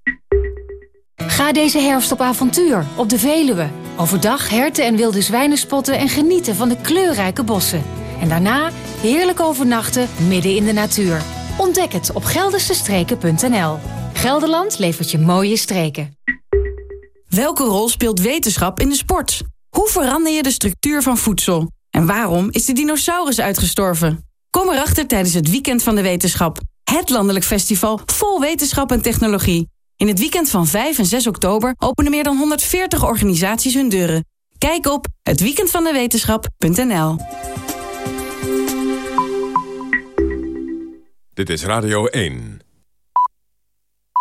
Speaker 50: Ga deze herfst op avontuur op de Veluwe.
Speaker 51: Overdag herten en wilde zwijnen spotten en genieten van de kleurrijke bossen. En daarna heerlijk overnachten midden in de natuur. Ontdek het op geldersestreken.nl. Gelderland levert je mooie streken.
Speaker 25: Welke rol speelt wetenschap in de sport? Hoe verander je de structuur van voedsel? En waarom is de dinosaurus uitgestorven? Kom erachter tijdens het Weekend van de Wetenschap. Het landelijk festival vol wetenschap en technologie. In het weekend van 5 en 6 oktober openen meer dan 140 organisaties hun deuren. Kijk op hetweekendvandewetenschap.nl
Speaker 52: Dit is Radio 1.